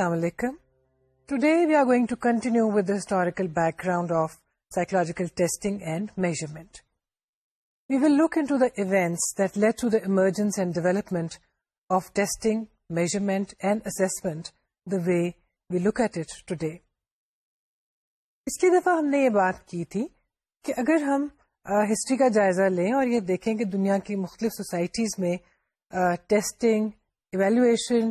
السلام علیکم۔ Today we are going to continue with historical background of psychological testing and measurement we will look into the events that led to the emergence and development of testing measurement and assessment the way we look at it today اس کی دفعہ ہم نے یہ بات کی تھی کہ اگر ہم ہسٹری کا جائزہ لیں اور یہ دیکھیں کہ دنیا کی مختلف سوسائٹیز میں ٹیسٹنگ ایویلویشن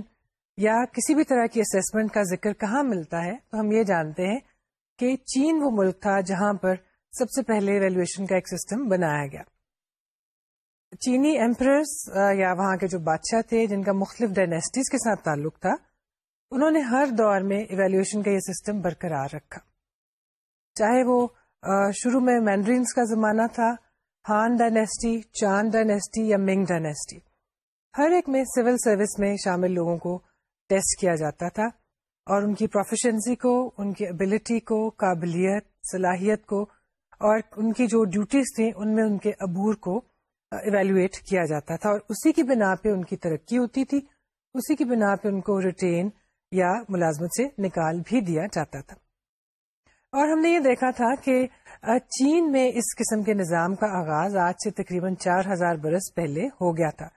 یا کسی بھی طرح کی اسسمنٹ کا ذکر کہاں ملتا ہے، تو ہم یہ جانتے ہیں کہ چین وہ ملک تھا جہاں پر سب سے پہلے ایویلویشن کا ایک سسٹم بنایا گیا۔ چینی ایمپرس یا وہاں کے جو بادشاہ تھے، جن کا مختلف ڈائنیسٹیز کے ساتھ تعلق تھا، انہوں نے ہر دور میں ایویلویشن کا یہ سسٹم برقرار رکھا۔ چاہے وہ شروع میں مینڈرینس کا زمانہ تھا ہان ڈائنیسٹی چاند ڈائنیسٹی یا منگ ڈائنیسٹی ہر ایک میں سول سروس میں شامل لوگوں کو ٹیسٹ کیا جاتا تھا اور ان کی پروفیشنسی کو، ان کی ابلٹی کو، قابلیت، صلاحیت کو اور ان کی جو ڈیوٹیز تھیں، ان میں ان کے عبور کو ایویلویٹ کیا جاتا تھا اور اسی کی بنا پہ ان کی ترقی ہوتی تھی، اسی کی بنا پہ ان کو ریٹین یا ملازمت سے نکال بھی دیا جاتا تھا۔ اور ہم نے یہ دیکھا تھا کہ چین میں اس قسم کے نظام کا آغاز آج سے تقریباً چار ہزار برس پہلے ہو گیا تھا۔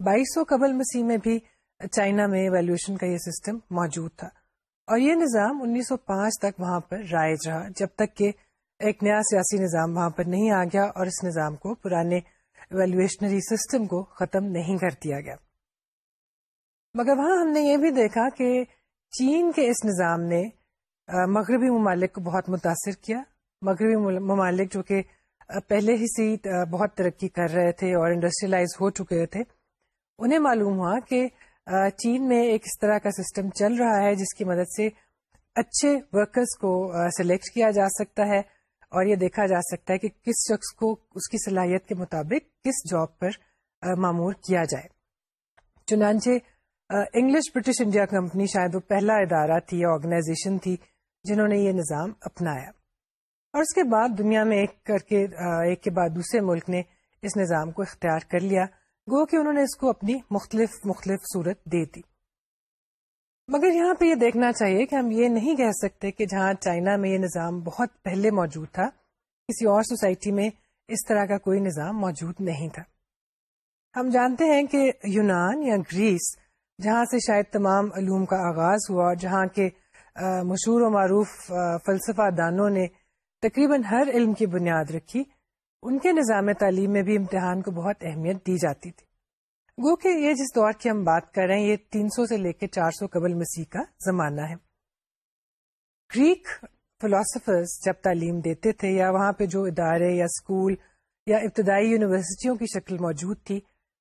بائیس سو قبل مسیح میں بھی چائنا میں ایویلویشن کا یہ سسٹم موجود تھا۔ اور یہ نظام انیس سو پانچ تک وہاں پر رائج رہا، جب تک کہ ایک نیا سیاسی نظام وہاں پر نہیں آ گیا اور اس نظام کو پرانے ایویلویشنری سسٹم کو ختم نہیں کر دیا گیا۔ مگر وہاں ہم نے یہ بھی دیکھا کہ چین کے اس نظام نے مغربی ممالک کو بہت متاثر کیا۔ مغربی ممالک جو کہ پہلے ہی سے بہت ترقی کر رہے تھے اور انڈسٹریلائز ہو چکے تھے۔ انہیں معلوم ہوا کہ چین میں ایک اس طرح کا سسٹم چل رہا ہے جس کی مدد سے اچھے ورکرز کو سلیکٹ کیا جا سکتا ہے اور یہ دیکھا جا سکتا ہے کہ کس شخص کو اس کی صلاحیت کے مطابق کس جاب پر معمور کیا جائے۔ چنانچہ انگلش برٹش انڈیا کمپنی شاید وہ پہلا ادارہ تھی یا آرگنائزیشن تھی جنہوں نے یہ نظام اپنایا۔ اور اس کے بعد دنیا میں ایک کر کے ایک کے بعد دوسرے ملک نے اس نظام کو اختیار کر لیا۔ گو کہ انہوں نے اس کو اپنی مختلف مختلف صورت دے دی۔ مگر یہاں پہ یہ دیکھنا چاہیے کہ ہم یہ نہیں کہہ سکتے کہ جہاں چائنا میں یہ نظام بہت پہلے موجود تھا، کسی اور سوسائٹی میں اس طرح کا کوئی نظام موجود نہیں تھا۔ ہم جانتے ہیں کہ یونان یا گریس، جہاں سے شاید تمام علوم کا آغاز ہوا اور جہاں کے مشہور و معروف فلسفہ دانوں نے تقریباً ہر علم کی بنیاد رکھی ان کے نظام تعلیم میں بھی امتحان کو بہت اہمیت دی جاتی تھی۔ گو کہ یہ جس دور کی ہم بات کر رہے ہیں یہ تین سو سے لے کے چار سو قبل مسیح کا زمانہ ہے۔ گریک فلاسفرز جب تعلیم دیتے تھے یا وہاں پہ جو ادارے یا اسکول یا ابتدائی یونیورسٹیوں کی شکل موجود تھی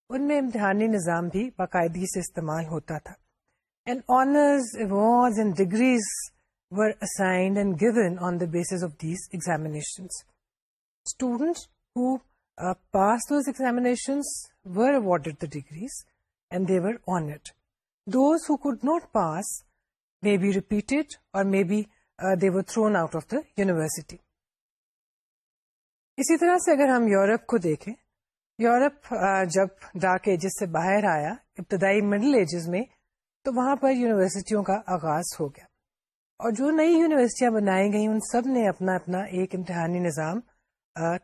ان میں امتحانی نظام بھی باقاعدگی سے استعمال ہوتا تھا۔ And honors, awards and degrees were assigned and given on the basis of these examinations. Students who uh, passed those examinations were awarded the degrees and they were honored. Those who could not pass may be repeated or maybe uh, they were thrown out of the university. اسی طرح سے اگر ہم Europe کو دیکھیں Europe جب dark ages سے باہر آیا ابتدائی مڈل ایجز میں تو وہاں پر یونیورسٹیوں کا آغاز ہو گیا اور جو نئی یونیورسٹیاں بنائی گئی ان سب نے اپنا اپنا ایک امتحانی نظام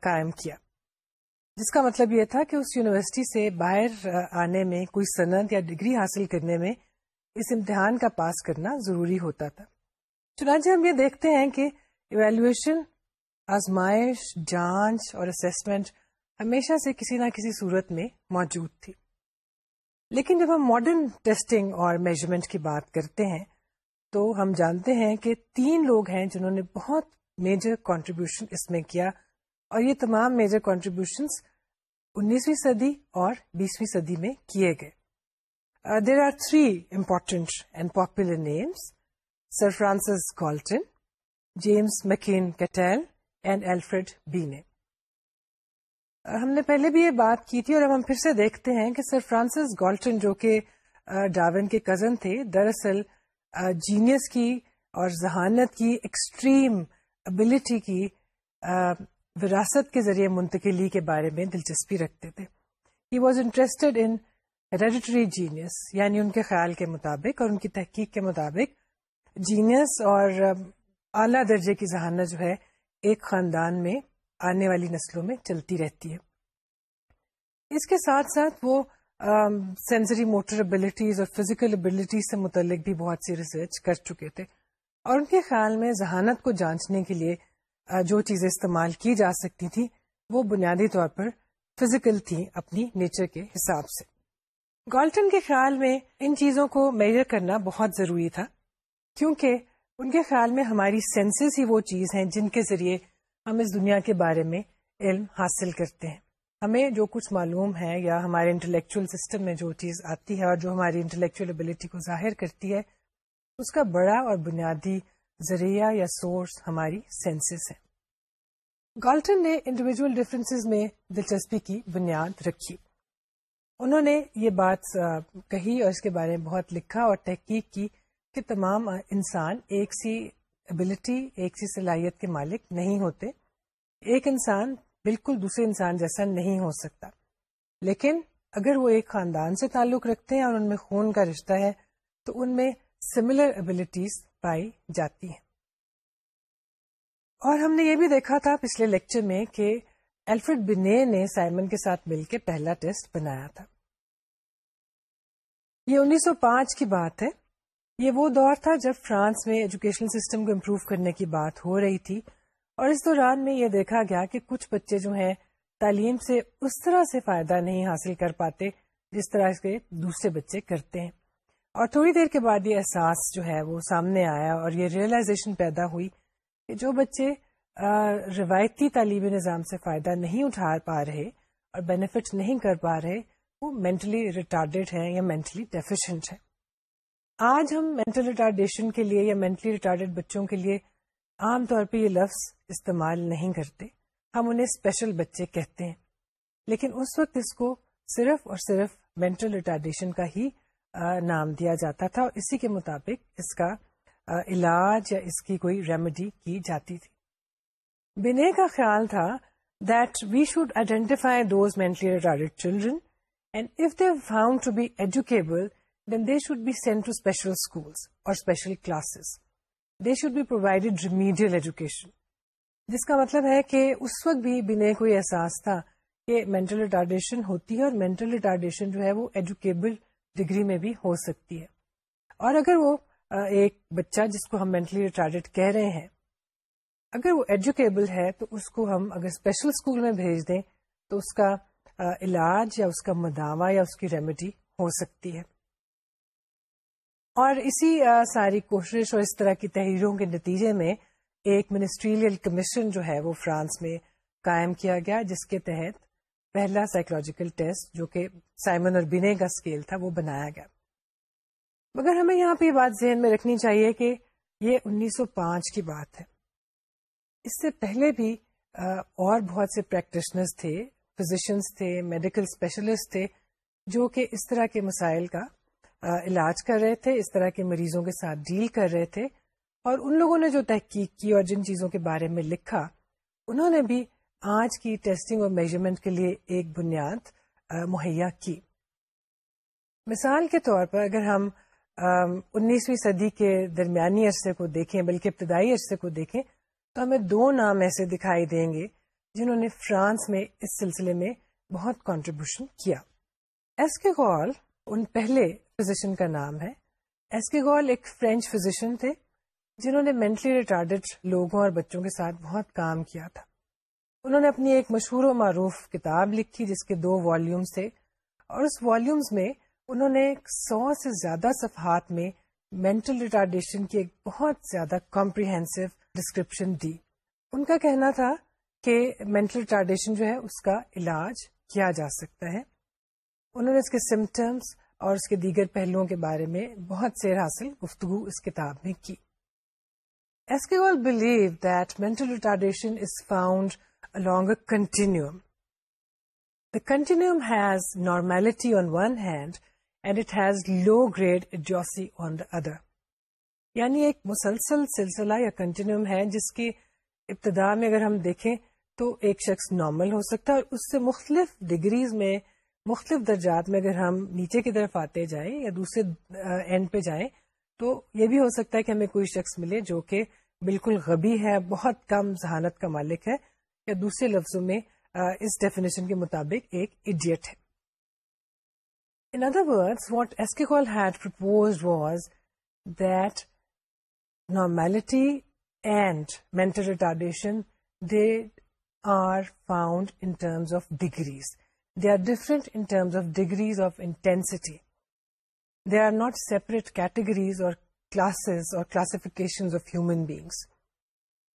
قائم کیا۔ جس کا مطلب یہ تھا کہ اس یونیورسٹی سے باہر آنے میں کوئی صنعت یا ڈگری حاصل کرنے میں اس امتحان کا پاس کرنا ضروری ہوتا تھا۔ چنانچہ ہم یہ دیکھتے ہیں کہ ایویلویشن آزمائش، جانچ اور اسسمنٹ ہمیشہ سے کسی نہ کسی صورت میں موجود تھی۔ لیکن جب ہم ماڈرن ٹیسٹنگ اور میجرمنٹ کی بات کرتے ہیں، تو ہم جانتے ہیں کہ تین لوگ ہیں جنہوں نے بہت میجر کانٹریبیوشن اس میں کیا۔ اور یہ تمام میجر کانٹریبیوشن انیسویں صدی اور بیسویں صدی میں کیے گئے۔ There are three important and popular names sir Francis Galton James McKeen Cattell and Alfred Binet ہم نے پہلے بھی یہ بات کی تھی اور اب ہم پھر سے دیکھتے ہیں کہ سر فرانسس گالٹن جو کہ uh, ڈاون کے کزن تھے، دراصل uh, جینیس کی اور ذہانت کی ایکسٹریم ابلٹی کی uh, وراثت کے ذریعے منتقلی کے بارے میں دلچسپی رکھتے تھے۔ He was interested in hereditary genius یعنی ان کے خیال کے مطابق اور ان کی تحقیق کے مطابق۔ جینیس اور اعلی درجے کی ذہانت جو ہے، ایک خاندان میں آنے والی نسلوں میں چلتی رہتی ہے۔ اس کے ساتھ ساتھ وہ سینسری موٹر ابلیٹیز اور فزیکل ابلیٹیز سے متعلق بھی بہت سی ریسرچ کر چکے تھے۔ اور ان کے خیال میں ذہانت کو جانچنے کے لیے جو چیزیں استعمال کی جا سکتی تھی وہ بنیادی طور پر فزیکل تھی اپنی نیچر کے حساب سے۔ گالٹن کے خیال میں ان چیزوں کو میجر کرنا بہت ضروری تھا، کیونکہ ان کے خیال میں ہماری سینسز ہی وہ چیز ہیں جن کے ذریعے ہم اس دنیا کے بارے میں علم حاصل کرتے ہیں۔ ہمیں جو کچھ معلوم ہے یا ہمارے انٹلیکچل سسٹم میں جو چیز آتی ہے اور جو ہماری انٹلیکچل ابلیٹی کو ظاہر کرتی ہے، اس کا بڑا اور بنیادی ذریعہ یا سورس ہماری سینسز ہے گالٹن نے انڈیویجل ڈفرینس میں دلچسپی کی بنیاد رکھی۔ انہوں نے یہ بات کہی اور اس کے بارے میں بہت لکھا اور تحقیق کی کہ تمام انسان ایک سی ابلٹی ایک سی صلاحیت کے مالک نہیں ہوتے۔ ایک انسان بالکل دوسرے انسان جیسا نہیں ہو سکتا۔ لیکن اگر وہ ایک خاندان سے تعلق رکھتے ہیں اور ان میں خون کا رشتہ ہے، تو ان میں سملر ابلیٹیز پائی جاتی ہیں۔ اور ہم نے یہ بھی دیکھا تھا پچھلے لیکچر میں کہ الفرڈ بنے نے سائمن کے ساتھ مل کے پہلا ٹیسٹ بنایا تھا۔ یہ انیس سو پانچ کی بات ہے۔ یہ وہ دور تھا جب فرانس میں ایجوکیشن سسٹم کو امپروو کرنے کی بات ہو رہی تھی۔ اور اس دوران میں یہ دیکھا گیا کہ کچھ بچے جو ہیں تعلیم سے اس طرح سے فائدہ نہیں حاصل کر پاتے جس طرح کے دوسرے بچے کرتے ہیں۔ اور تھوڑی دیر کے بعد یہ احساس جو ہے وہ سامنے آیا اور یہ ریئلائزیشن پیدا ہوئی کہ جو بچے روایتی تعلیمی نظام سے فائدہ نہیں اٹھا پا رہے اور بینیفٹ نہیں کر پا رہے، وہ مینٹلی ریٹارڈیڈ ہیں یا مینٹلی ڈیفیشنٹ ہیں۔ آج ہم مینٹل ریٹارڈیشن کے لیے یا مینٹلی ریٹارڈیڈ بچوں کے لیے عام طور پہ یہ لفظ استعمال نہیں کرتے۔ ہم انہیں اسپیشل بچے کہتے ہیں۔ لیکن اس وقت اس کو صرف اور صرف مینٹل ریٹارڈیشن کا ہی نام دیا جاتا تھا اور اسی کے مطابق اس کا علاج یا اس کی کوئی ریمیڈی کی جاتی تھی۔ بنے کا خیال تھا that we should identify those mentally retarded children and if they found to be educable then they should be sent to special schools or special classes they should be provided remedial education جس کا مطلب ہے کہ اس وقت بھی بنے کوئی احساس تھا کہ مینٹل ریٹارڈیشن ہوتی ہے اور مینٹل ریٹارڈیشن جو ہے وہ ایجوکیبل ڈگری میں بھی ہو سکتی ہے۔ اور اگر وہ ایک بچہ جس کو ہم مینٹلی ریٹارڈیڈ کہہ رہے ہیں، اگر وہ ایجوکیبل ہے تو اس کو ہم اگر اسپیشل اسکول میں بھیج دیں تو اس کا علاج یا اس کا مداوع یا اس کی ریمیڈی ہو سکتی ہے۔ اور اسی ساری کوشش اور اس طرح کی تحریروں کے نتیجے میں ایک منسٹریل کمیشن جو ہے وہ فرانس میں قائم کیا گیا، جس کے تحت پہلا سائیکولوجیکل ٹیسٹ جو کہ سائمن اور بینے کا اسکیل تھا وہ بنایا گیا۔ مگر ہمیں یہاں پہ یہ بات ذہن میں رکھنی چاہیے کہ یہ انیس سو پانچ کی بات ہے۔ اس سے پہلے بھی اور بہت سے پریکٹیشنرز تھے فزیشنس تھے میڈیکل اسپیشلسٹ تھے، جو کہ اس طرح کے مسائل کا علاج کر رہے تھے، اس طرح کے مریضوں کے ساتھ ڈیل کر رہے تھے۔ اور ان لوگوں نے جو تحقیق کی اور جن چیزوں کے بارے میں لکھا، انہوں نے بھی آج کی ٹیسٹنگ اور میجرمنٹ کے لیے ایک بنیاد مہیا کی۔ مثال کے طور پر اگر ہم انیسویں صدی کے درمیانی عرصے کو دیکھیں، بلکہ ابتدائی عرصے کو دیکھیں، تو ہمیں دو نام ایسے دکھائی دیں گے جنہوں نے فرانس میں اس سلسلے میں بہت کانٹریبیوشن کیا۔ ایس کے گول ان پہلے فزیشن کا نام ہے۔ ایس کے گول ایک فرینچ فزیشن تھے جنہوں نے مینٹلی ریٹارڈیڈ لوگوں اور بچوں کے ساتھ بہت کام کیا تھا۔ انہوں نے اپنی ایک مشہور و معروف کتاب لکھی جس کے دو والیومس تھے۔ اور اس والیومس میں انہوں نے سو سے زیادہ صفحات میں مینٹل ریٹارڈیشن کی ایک بہت زیادہ کمپریہنسو ڈسکرپشن دی۔ ان کا کہنا تھا کہ مینٹل ریٹارڈیشن جو ہے اس کا علاج کیا جا سکتا ہے۔ انہوں نے اس کے سمٹمس اور اس کے دیگر پہلوؤں کے بارے میں بہت سیر حاصل گفتگو اس کتاب میں کی۔ ایس کے believe that mental retardation is found along a continuum. The continuum has normality on one hand and it has low grade idiocy on the other یعنی ایک مسلسل سلسلہ یا کنٹینیوم ہے جس کی ابتدا میں اگر ہم دیکھیں تو ایک شخص نارمل ہو سکتا ہے اور اس سے مختلف ڈگریز میں، مختلف درجات میں اگر ہم نیچے کی طرف آتے جائیں یا دوسرے اینڈ پہ جائیں تو یہ بھی ہو سکتا ہے کہ ہمیں کوئی شخص ملے جو کہ بالکل غبی ہے، بہت کم ذہانت کا مالک ہے دوسرے لفظوں میں اس ڈیفنیشن کے مطابق ایک ایڈیٹ ہے۔ In other would what Esquirol call head پرمیلٹی and mental retardation are found in terms of degrees they are different انمز of degrees of intensity they are not separate categories or classes or classification of human beings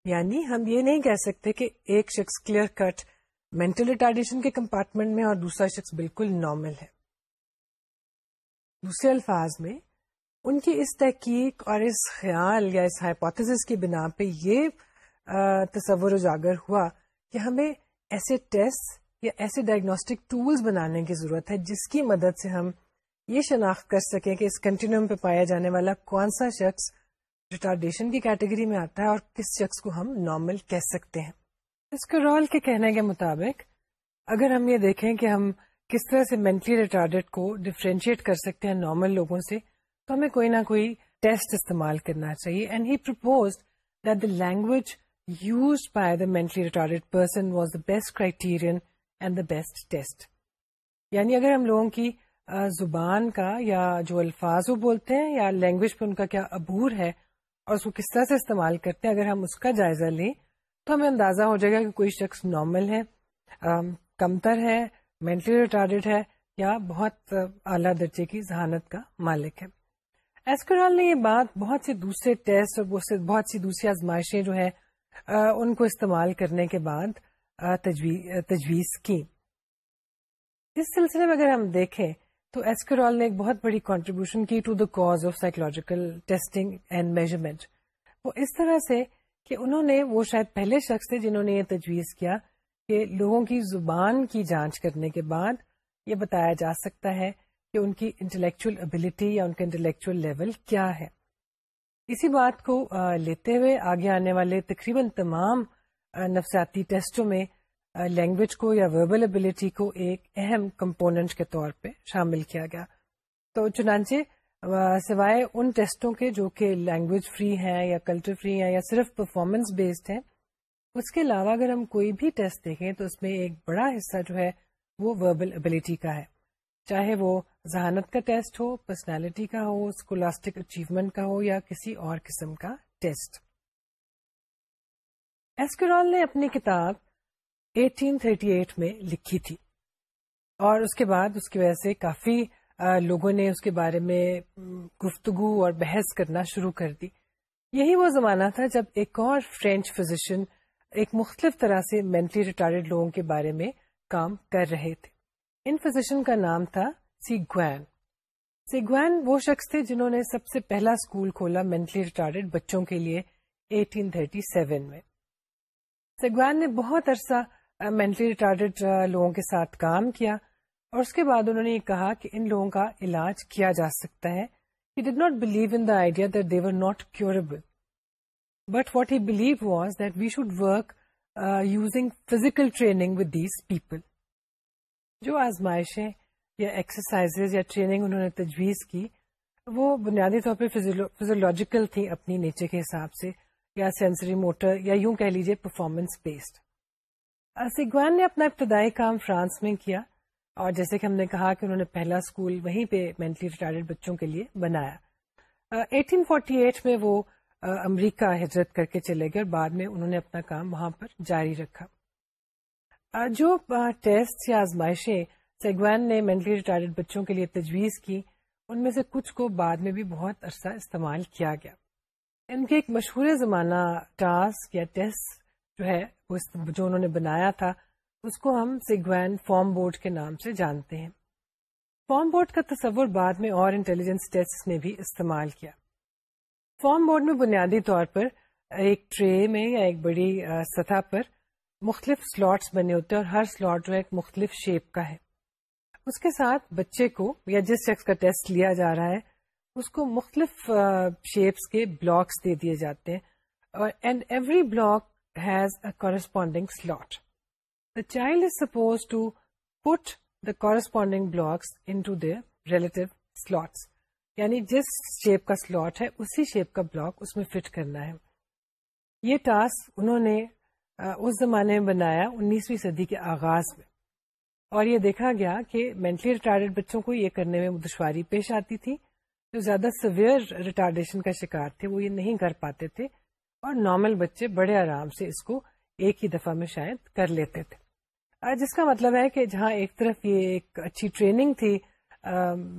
یعنی ہم یہ نہیں کہہ سکتے کہ ایک شخص clear cut mental retardation کے کمپارٹمنٹ میں اور دوسرا شخص بالکل نارمل ہے۔ دوسرے الفاظ میں، ان کی اس تحقیق اور اس خیال یا اس ہائپوتھس کی بنا پہ یہ تصور اجاگر ہوا کہ ہمیں ایسے ٹیسٹ یا ایسے ڈائگنوسٹک ٹولز بنانے کی ضرورت ہے جس کی مدد سے ہم یہ شناخت کر سکیں کہ اس کنٹینیوم پہ پایا جانے والا کون سا شخص ریٹارڈیشن کی کیٹیگری میں آتا ہے اور کس شخص کو ہم نارمل کہہ سکتے ہیں۔ اس کے رول کے کہنے کے مطابق اگر ہم یہ دیکھیں کہ ہم کس طرح سے مینٹلی ریٹارڈیڈ کو ڈفرینشیٹ کر سکتے ہیں نارمل لوگوں سے، تو ہمیں کوئی نہ کوئی ٹیسٹ استعمال کرنا چاہیے۔ And he purpose that the language use by the mentally retarded person was the best criterion and the best test یعنی اگر ہم لوگوں کی زبان کا یا جو الفاظ وہ بولتے ہیں یا لینگویج پہ ان کا کیا عبور ہے اور اس کو کس طرح سے استعمال کرتے ہیں، اگر ہم اس کا جائزہ لیں تو ہمیں اندازہ ہو جائے گا کہ کوئی شخص نارمل ہے کمتر ہے مینٹلی ریٹارڈیڈ ہے یا بہت اعلیٰ درجے کی ذہانت کا مالک ہے۔ ایسکرال نے یہ بات بہت سے دوسرے ٹیسٹ اور بہت سی دوسری آزمائشیں جو ہے ان کو استعمال کرنے کے بعد تجویز کی۔ اس سلسلے میں اگر ہم دیکھیں تو ایسکرال نے ایک بہت بڑی کانٹریبیوشن کی to the cause of psychological testing and measurement وہ اس طرح سے کہ انہوں نے وہ شاید پہلے شخص تھے جنہوں نے یہ تجویز کیا کہ لوگوں کی زبان کی جانچ کرنے کے بعد یہ بتایا جا سکتا ہے کہ ان کی انٹلیکچل ابلٹی یا ان کا انٹلیکچل لیول کیا ہے۔ اسی بات کو لیتے ہوئے آگے آنے والے تقریباً تمام نفسیاتی ٹیسٹوں میں لینگویج کو یا وربل ابلٹی کو ایک اہم کمپوننٹ کے طور پہ شامل کیا گیا۔ تو چنانچہ سوائے ان ٹیسٹوں کے جو کہ لینگویج فری ہیں یا کلچر فری ہیں یا صرف پرفارمنس بیسڈ ہیں، اس کے علاوہ اگر ہم کوئی بھی ٹیسٹ دیکھیں تو اس میں ایک بڑا حصہ جو ہے وہ وربل ابلیٹی کا ہے۔ چاہے وہ ذہانت کا ٹیسٹ ہو پرسنالٹی کا ہو اسکولاسٹک اچیومنٹ کا ہو یا کسی اور قسم کا ٹیسٹ۔ ایسکرول نے اپنی کتاب 1838 میں لکھی تھی۔ اور اس کے بعد اس کی وجہ سے کافی لوگوں نے اس کے بارے میں گفتگو اور بحث کرنا شروع کر دی۔ یہی وہ زمانہ تھا جب ایک اور فرینچ فزیشین ایک مختلف طرح سے مینٹلی ریٹائرڈ لوگوں کے بارے میں کام کر رہے تھے۔ ان فزیشن کا نام تھا سی گوین سی گوین وہ شخص تھے جنہوں نے سب سے پہلا اسکول کھولا مینٹلی ریٹارڈ بچوں کے لیے 1837 میں۔ سیگوین نے بہت عرصہ مینٹلی ریٹارڈ لوگوں کے ساتھ کام کیا اور اس کے بعد انہوں نے یہ کہا کہ ان لوگوں کا علاج کیا جا سکتا ہے۔ Did not believe in the idea that they were not curable but what he believe was that we should work using physical training with these people جو آزمائشیں یا ایکسرسائز یا ٹریننگ انہوں نے تجویز کی، وہ بنیادی طور پہ فیزولوجیکل تھی اپنی نیچر کے حساب سے یا سینسری موٹر یا یوں کہہ لیجیے پرفارمنس بیسڈ سیگوان نے اپنا ابتدائی کام فرانس میں کیا اور جیسے کہ ہم نے کہا کہ انہوں نے پہلا اسکول وہیں پہ مینٹلی ریٹائرڈ بچوں کے لیے بنایا۔ 1848 میں وہ امریکہ ہجرت کر کے چلے گئے اور بعد میں انہوں نے اپنا کام وہاں پر جاری رکھا۔ جو ٹیسٹ یا آزمائشیں سیگوان نے مینٹلی ریٹائرڈ بچوں کے لیے تجویز کی، ان میں سے کچھ کو بعد میں بھی بہت عرصہ استعمال کیا گیا۔ ان کے ایک مشہور زمانہ ٹاسک یا ٹیسٹ جو ہے جو انہوں نے بنایا تھا، اس کو ہم سیگوین فارم بورڈ کے نام سے جانتے ہیں۔ فارم بورڈ کا تصور بعد میں اور انٹیلیجنس ٹیسٹ نے بھی استعمال کیا۔ فارم بورڈ میں بنیادی طور پر ایک ٹرے میں یا ایک بڑی سطح پر مختلف سلاٹس بنے ہوتے ہیں اور ہر سلاٹ جو ہے ایک مختلف شیپ کا ہے۔ اس کے ساتھ بچے کو یا جس شخص کا ٹیسٹ لیا جا رہا ہے، اس کو مختلف شیپس کے بلاکس دے دیے جاتے ہیں۔ اور، and every block has a corresponding slot the child is suppose to put the corresponding blocks into their relative slots یعنی جس شیپ کا سلاٹ ہے اسی شیپ کا بلاک اس میں فٹ کرنا ہے یہ ٹاسک انہوں نے اس زمانے میں بنایا انیسویں صدی کے آغاز میں اور یہ دیکھا گیا کہ مینٹلی ریٹائرڈ بچوں کو یہ کرنے میں دشواری پیش آتی تھی جو زیادہ سویئر ریٹارڈیشن کا شکار تھے وہ یہ نہیں کر پاتے تھے اور نارمل بچے بڑے آرام سے اس کو ایک ہی دفعہ میں شاید کر لیتے تھے۔ جس کا مطلب ہے کہ جہاں ایک طرف یہ ایک اچھی ٹریننگ تھی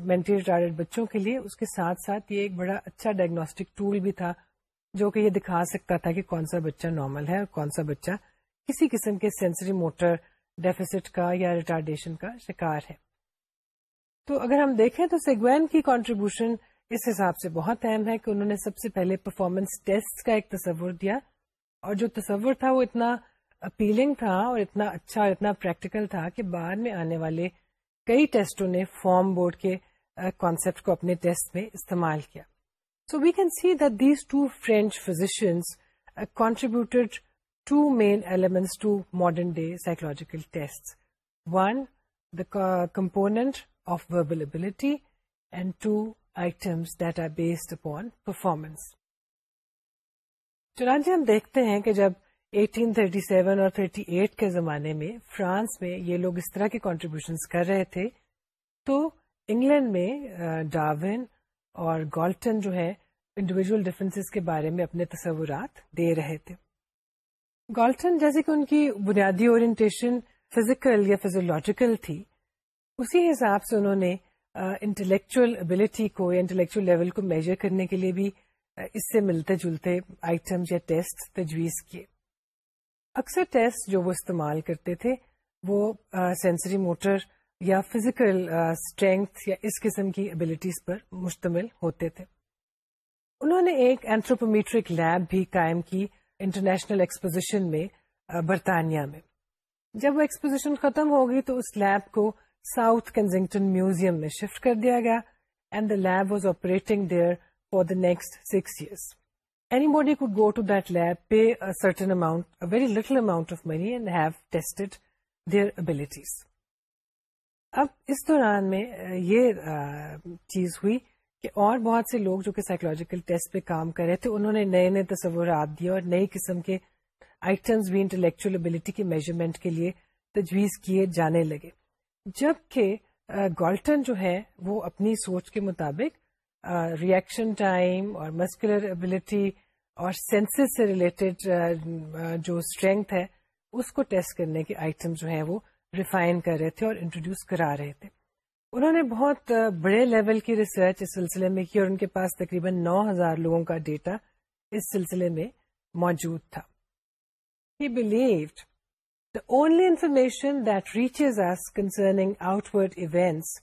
مینٹلی ریٹائرڈ بچوں کے لیے، اس کے ساتھ ساتھ یہ ایک بڑا اچھا ڈائگنوسٹک ٹول بھی تھا، جو کہ یہ دکھا سکتا تھا کہ کون سا بچہ نارمل ہے اور کون سا بچہ کسی قسم کے سینسری موٹر ڈیفیسٹ کا یا ریٹارڈیشن کا شکار ہے۔ تو اگر ہم دیکھیں تو سیگوین کی کانٹریبیوشن اس حساب سے بہت اہم ہے کہ انہوں نے سب سے پہلے پرفارمنس ٹیسٹ کا ایک تصور دیا اور جو تصور تھا وہ اتنا اپیلنگ تھا اور اتنا اچھا اور اتنا پریکٹیکل تھا کہ بعد میں آنے والے کئی ٹیسٹوں نے فارم بورڈ کے uh, کانسیپٹ کو اپنے ٹیسٹ میں استعمال کیا۔ So we can see that these two French physicians contributed to main elements to modern day psychological test one the component of verbal and two items that are based upon performance چنانچہ ہم دیکھتے ہیں کہ جب 1837 اور 38 کے زمانے میں فرانس میں یہ لوگ اس طرح کے کانٹریبیوشن کر رہے تھے، تو انگلینڈ میں ڈاون اور گالٹن جو ہے انڈیویجل ڈفرینس کے بارے میں اپنے تصورات دے رہے تھے۔ گالٹن جیسے کہ ان کی بنیادی اورینٹیشن فزیکل یا فیزولوجیکل تھی، اسی حساب سے انہوں نے انٹلیکچل ابلٹی کو یا انٹلیکچل لیول کو میجر کرنے کے لیے بھی اس سے ملتے جلتے آئٹم یا ٹیسٹ تجویز کیے۔ اکثر ٹیسٹ جو وہ استعمال کرتے تھے، وہ سینسری موٹر یا فزیکل اسٹرینگس یا اس قسم کی ابلیٹیز پر مشتمل ہوتے تھے۔ انہوں نے ایک اینتھروپومیٹرک لیب بھی قائم کی انٹرنیشنل ایکسپوزیشن میں برطانیہ میں۔ جب وہ ایکسپوزیشن ختم ہوگی تو اس لیب کو ساؤتھ کنزنگٹن میوزیم میں شفٹ کر دیا گیا and the lab was operating there for the next six years anybody could go to that lab pay certain amount very little amount of money and have tested their abilities اب اس دوران میں یہ چیز ہوئی کہ اور بہت سے لوگ جو کہ سائیکولوجیکل ٹیسٹ پہ کام کر رہے تھے، انہوں نے نئے نئے تصورات دیے اور نئی قسم کے آئٹمس بھی انٹلیکچل ابلیٹی کے میجرمنٹ کے لیے تجویز کیے جانے لگے۔ جبکہ گالٹن جو ہے، وہ اپنی سوچ کے مطابق ریئیکشن ٹائم اور مسکولر ابلٹی اور سینسز سے ریلیٹڈ جو اسٹرینگتھ ہے، اس کو ٹیسٹ کرنے کے آئٹم جو ہیں، وہ ریفائن کر رہے تھے اور انٹروڈیوس کرا رہے تھے۔ انہوں نے بہت بڑے لیول کی ریسرچ اس سلسلے میں کی اور ان کے پاس تقریباً نو ہزار لوگوں کا ڈیٹا اس سلسلے میں موجود تھا۔ He believed the only information that reaches us concerning outward events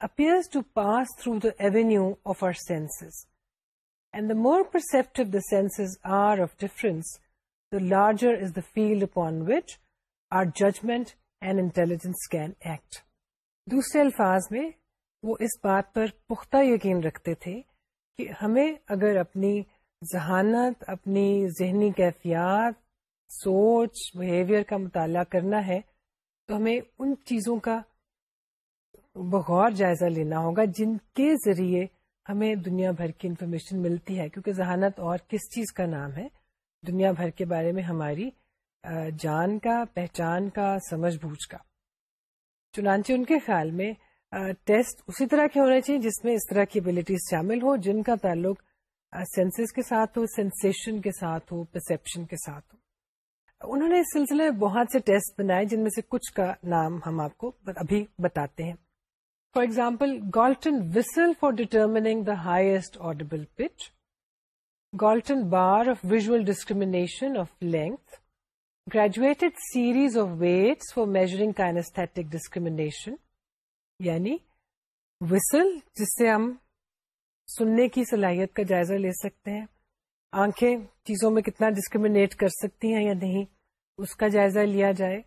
appears to pass through the avenue of our senses. And the more perceptive the senses are of difference, the larger is the field upon which our judgment and intelligence can act. دوسرے الفاظ میں وہ اس بات پر پختہ یقین رکھتے تھے کہ ہمیں اگر اپنی ذہانت اپنی ذہنی کیفیات سوچ بہیویئر کا مطالعہ کرنا ہے، تو ہمیں ان چیزوں کا بغور جائزہ لینا ہوگا جن کے ذریعے ہمیں دنیا بھر کی انفارمیشن ملتی ہے۔ کیونکہ ذہانت اور کس چیز کا نام ہے؟ دنیا بھر کے بارے میں ہماری جان کا، پہچان کا، سمجھ بوجھ کا۔ چنانچہ ان کے خیال میں ٹیسٹ اسی طرح کے ہونے چاہیے جس میں اس طرح کی ابلیٹیز شامل ہو جن کا تعلق سینسز کے ساتھ ہو سینسیشن کے ساتھ ہو پرسپشن کے ساتھ ہو۔ انہوں نے اس سلسلے میں بہت سے ٹیسٹ بنائے جن میں سے کچھ کا نام ہم آپ کو ابھی بتاتے ہیں۔ For example Galton whistle for determining the highest audible pitch Galton bar of visual discrimination of length graduated series of weights for measuring کا ڈسکریمنیشن یعنی وسل جس سے ہم سننے کی صلاحیت کا جائزہ لے سکتے ہیں۔ آنکھیں چیزوں میں کتنا ڈسکریمنیٹ کر سکتی ہیں یا نہیں، اس کا جائزہ لیا جائے۔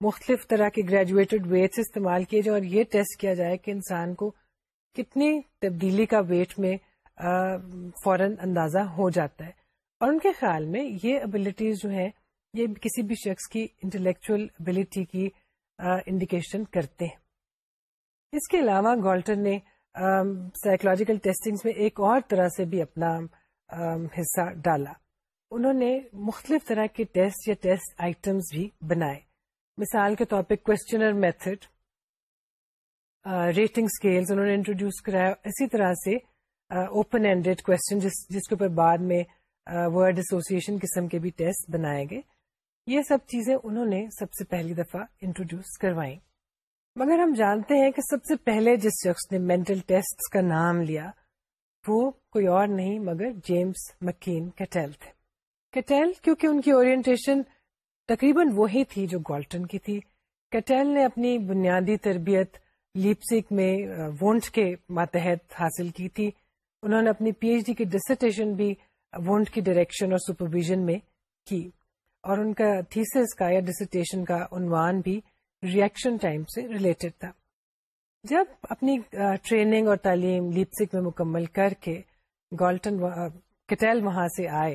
مختلف طرح کے گریجویٹڈ ویٹس استعمال کیے جائیں اور یہ ٹیسٹ کیا جائے کہ انسان کو کتنی تبدیلی کا ویٹ میں فوراً اندازہ ہو جاتا ہے۔ اور ان کے خیال میں یہ ابلیٹیز جو ہیں، یہ کسی بھی شخص کی انٹلیکچل ابلیٹی کی انڈیکیشن کرتے ہیں۔ اس کے علاوہ گالٹن نے سائیکولوجیکل ٹیسٹنگ میں ایک اور طرح سے بھی اپنا حصہ ڈالا۔ انہوں نے مختلف طرح کے ٹیسٹ یا ٹیسٹ آئٹمس بھی بنائے۔ مثال کے طور پہ کوشچنر میتھڈ ریٹنگ اسکیلز انہوں نے انٹروڈیوس کرایا۔ اسی طرح سے اوپن ہینڈیڈ کوشچن جس جس کے اوپر بعد میں ورڈ ایسوسیشن قسم کے بھی ٹیسٹ بنائے گئے۔ یہ سب چیزیں انہوں نے سب سے پہلی دفعہ انٹروڈیوس کروائی مگر ہم جانتے ہیں کہ سب سے پہلے جس شخص نے مینٹل ٹیسٹ کا نام لیا وہ کوئی اور نہیں، مگر جیمس مکین کیٹیل تھے۔ کیٹیل کیونکہ ان کی اورینٹیشن تقریباً وہی تھی جو گالٹن کی تھی۔ کیٹیل نے اپنی بنیادی تربیت لیپسک میں وونٹ کے ماتحت حاصل کی تھی۔ انہوں نے اپنی پی ایچ ڈی کی ڈسٹیشن بھی وونٹ کی ڈائریکشن اور سپرویژن میں کی۔ اور ان کا تھیسس کا یا ڈسٹیشن کا عنوان بھی ریئیکشن ٹائم سے ریلیٹڈ تھا۔ جب اپنی ٹریننگ اور تعلیم لیپسک میں مکمل کر کے گالٹن کٹیل وہاں سے آئے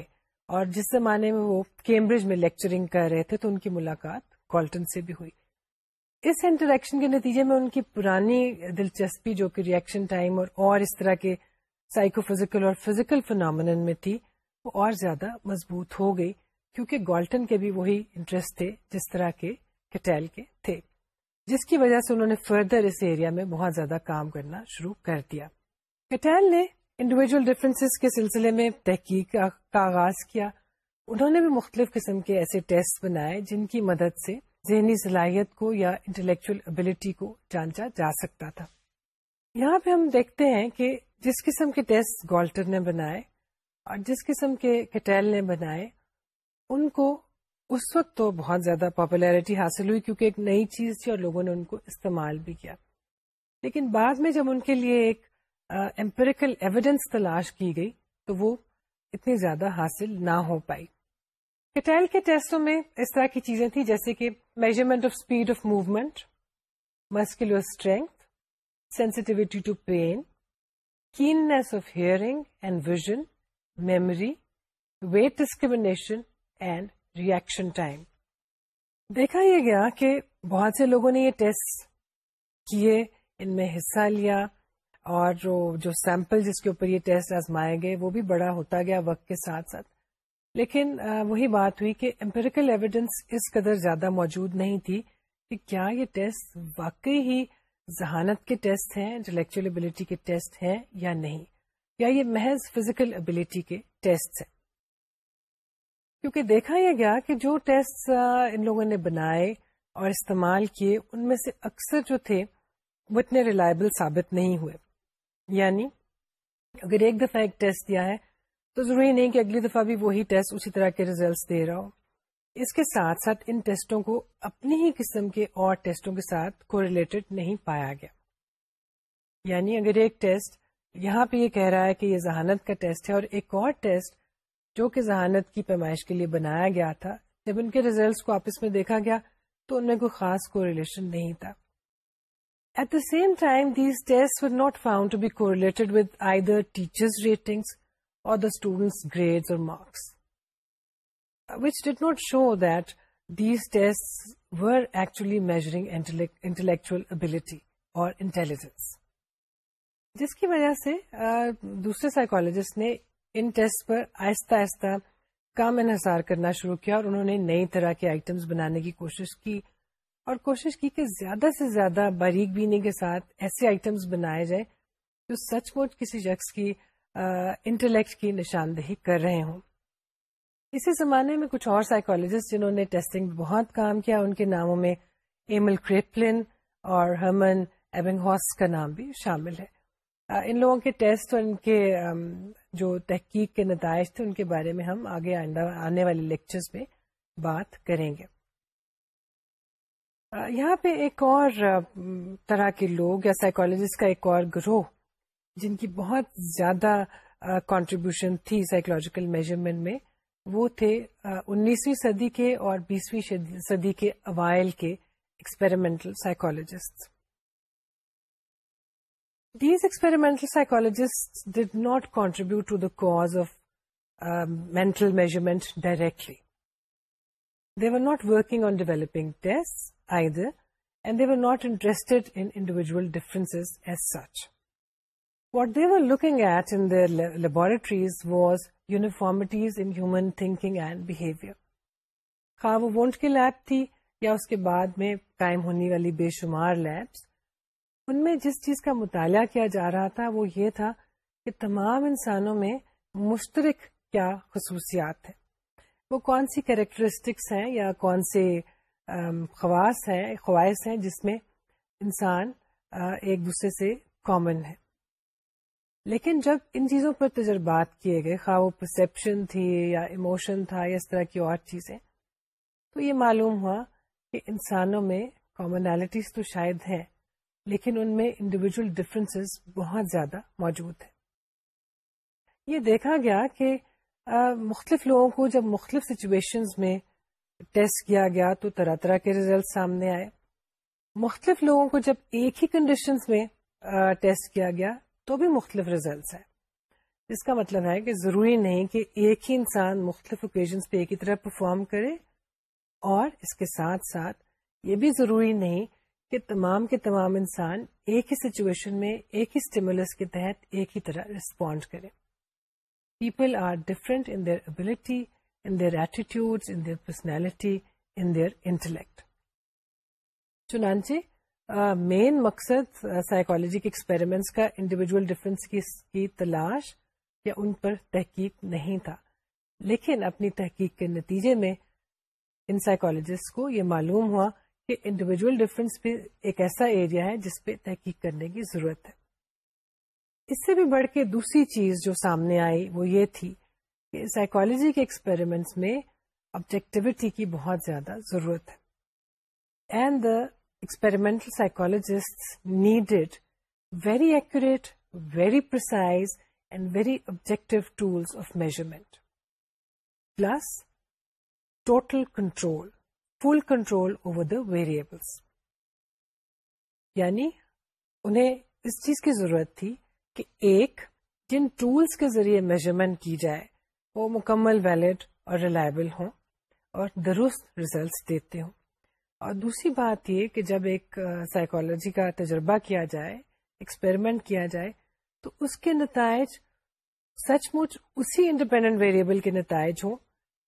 اور جس زمانے میں وہ کیمبرج میں لیکچرنگ کر رہے تھے تو ان کی ملاقات گالٹن سے بھی ہوئی۔ اس انٹریکشن کے نتیجے میں ان کی پرانی دلچسپی جو کہ ریئیکشن ٹائم اور اور اس طرح کے سائیکو فزیکل اور فزیکل فنامن میں تھی وہ اور زیادہ مضبوط ہو گئی کیونکہ گالٹن کے بھی وہی انٹرسٹ تھے جس طرح کے کٹیل کے تھے۔ جس کی وجہ سے انہوں نے فردر اس ایریا میں بہت زیادہ کام کرنا شروع کر دیا۔ کٹیل نے انڈیویجل ڈفرینس کے سلسلے میں تحقیق کا آغاز کیا۔ انہوں نے بھی مختلف قسم کے ایسے ٹیسٹ بنائے جن کی مدد سے ذہنی صلاحیت کو یا انٹلیکچل ابلیٹی کو جانچا جا سکتا تھا۔ یہاں پہ ہم دیکھتے ہیں کہ جس قسم کے ٹیسٹ گالٹر نے بنائے اور جس قسم کے کٹیل نے بنائے، ان کو اس وقت تو بہت زیادہ پاپولیرٹی حاصل ہوئی کیونکہ ایک نئی چیز تھی اور لوگوں نے ان کو استعمال بھی کیا۔ لیکن بعد میں جب ان کے لیے ایک امپیریکل ایویڈینس تلاش کی گئی تو وہ اتنی زیادہ حاصل نہ ہو پائی۔ کٹیل کے ٹیسٹوں میں اس طرح کی چیزیں تھیں جیسے کہ measurement of speed of movement muscular strength sensitivity to pain keenness of hearing and vision memory weight discrimination and reaction time دیکھا یہ گیا کہ بہت سے لوگوں نے یہ ٹیسٹ کیے، ان میں حصہ لیا اور جو سیمپل جس کے اوپر یہ ٹیسٹ آزمائے گئے، وہ بھی بڑا ہوتا گیا وقت کے ساتھ ساتھ۔ لیکن وہی بات ہوئی کہ امپیریکل ایویڈینس اس قدر زیادہ موجود نہیں تھی کہ کیا یہ ٹیسٹ واقعی ہی ذہانت کے ٹیسٹ ہیں انٹلیکچل ابلیٹی کے ٹیسٹ ہیں یا نہیں، یا یہ محض فزیکل ابلیٹی کے ٹیسٹ ہیں۔ کیونکہ دیکھا یہ گیا کہ جو ٹیسٹ ان لوگوں نے بنائے اور استعمال کیے، ان میں سے اکثر جو تھے، وہ اتنے ریلائبل ثابت نہیں ہوئے۔ یعنی اگر ایک دفعہ ایک ٹیسٹ دیا ہے، تو ضروری نہیں کہ اگلی دفعہ بھی وہی ٹیسٹ اسی طرح کے ریزلٹس دے رہا ہو۔ اس کے ساتھ ساتھ ان ٹیسٹوں کو اپنی ہی قسم کے اور ٹیسٹوں کے ساتھ کو ریلیٹڈ نہیں پایا گیا۔ یعنی اگر ایک ٹیسٹ یہاں پہ یہ کہہ رہا ہے کہ یہ ذہانت کا ٹیسٹ ہے اور ایک اور ٹیسٹ جو کہ ذہانت کی پیمائش کے لیے بنایا گیا تھا جب ان کے ریزلٹس کو آپس میں دیکھا گیا تو ان میں کوئی خاص کو ریلیشن نہیں تھا at the same time these test were not found to be correlated with either teachers' ratings or the students' grades or marks, which did not show that these tests were actually measuring intellectual ability or intelligence. جس کی وجہ سے دوسرے psychologist نے ان test پر آہستہ آہستہ کام انحصار کرنا شروع کیا اور انہوں نے نئی طرح کے آئٹمس بنانے کی کوشش کی اور کوشش کی کہ زیادہ سے زیادہ باریک بینی کے ساتھ ایسے آئٹمس بنائے جائے جو سچ مچ کسی شخص کی انٹلیکٹ کی نشاندہی کر رہے ہوں۔ اسی زمانے میں کچھ اور سائیکولوجسٹ جنہوں نے ٹیسٹنگ بہت کام کیا، ان کے ناموں میں ایمل کریپلن اور ہرمن ایبنگ ہاس کا نام بھی شامل ہے۔ ان لوگوں کے ٹیسٹ اور ان کے جو تحقیق کے نتائج تھے، ان کے بارے میں ہم آگے آنے والے لیکچرز میں بات کریں گے۔ یہاں پہ ایک اور طرح کے لوگ یا سائیکولوجسٹ کا ایک اور گروہ، جن کی بہت زیادہ کانٹریبیوشن تھی سائیکولوجیکل میجرمنٹ میں، وہ تھے انیسویں صدی کے اور بیسویں صدی کے اوائل کے experimental psychologist these experimental psychologist did not contribute to the cause of mental measurement directly they are not working on developing test either and they were not interested in individual differences as such. What they were looking at in their laboratories was uniformities in human thinking and خواہ وہ won't کی lab تھی یا اس کے بعد میں قائم ہونے والی بے شمار لیبس ان میں جس چیز کا مطالعہ کیا جا رہا تھا وہ یہ تھا کہ تمام انسانوں میں مشترک کیا خصوصیات ہیں۔ وہ کون سی کیریکٹرسٹکس ہیں یا کون سے خواص ہیں، خواہش ہیں جس میں انسان ایک دوسرے سے کامن ہے لیکن جب ان چیزوں پر تجربات کیے گئے، خواہ وہ پرسپشن تھی یا ایموشن تھا یا اس طرح کی اور چیزیں، تو یہ معلوم ہوا کہ انسانوں میں کامنالٹیز تو شاید ہیں۔ لیکن ان میں انڈیویجل ڈفرینسز بہت زیادہ موجود ہیں۔ یہ دیکھا گیا کہ مختلف لوگوں کو جب مختلف سچویشنز میں ٹیسٹ کیا گیا تو طرح طرح کے ریزلٹ سامنے آئے۔ مختلف لوگوں کو جب ایک ہی کنڈیشنز میں ٹیسٹ کیا گیا تو بھی مختلف ریزلٹس ہیں۔ جس کا مطلب ہے کہ ضروری نہیں کہ ایک ہی انسان مختلف اوکیزنس پہ ایک ہی طرح پرفارم کرے اور اس کے ساتھ ساتھ یہ بھی ضروری نہیں کہ تمام کے تمام انسان ایک ہی سچویشن میں ایک ہی اسٹیمولس کے تحت ایک ہی طرح ریسپونڈ کرے people are different in their ability in their attitude in their personality in their intellect چنانچہ مین مقصد سائیکالوجی کے ایکسپیریمنٹس کا انڈیویجل ڈفرینس کی تلاش یا ان پر تحقیق نہیں تھا۔ لیکن اپنی تحقیق کے نتیجے میں ان سائیکولوجسٹ کو یہ معلوم ہوا کہ انڈیویجل ڈفرینس بھی ایک ایسا ایریا ہے جس پہ تحقیق کرنے کی ضرورت ہے۔ اس سے بھی بڑھ کے دوسری چیز جو سامنے آئی وہ یہ تھی کہ سائیکالوجی کے ایکسپیریمنٹس میں آبجیکٹیوٹی کی بہت زیادہ ضرورت ہے۔ And the experimental psychologist needed very accurate very precise and very objective tools of measurement plus total control full control over the variables یعنی انہیں اس چیز کی ضرورت تھی کہ ایک جن ٹولس کے ذریعے میجرمنٹ کی جائے، وہ مکمل ویلڈ اور ریلائبل ہوں اور درست ریزلٹس دیتے ہوں۔ اور دوسری بات یہ کہ جب ایک سائیکولوجی کا تجربہ کیا جائے ایکسپیریمنٹ کیا جائے، تو اس کے نتائج سچ مچ اسی انڈیپینڈنٹ ویریبل کے نتائج ہوں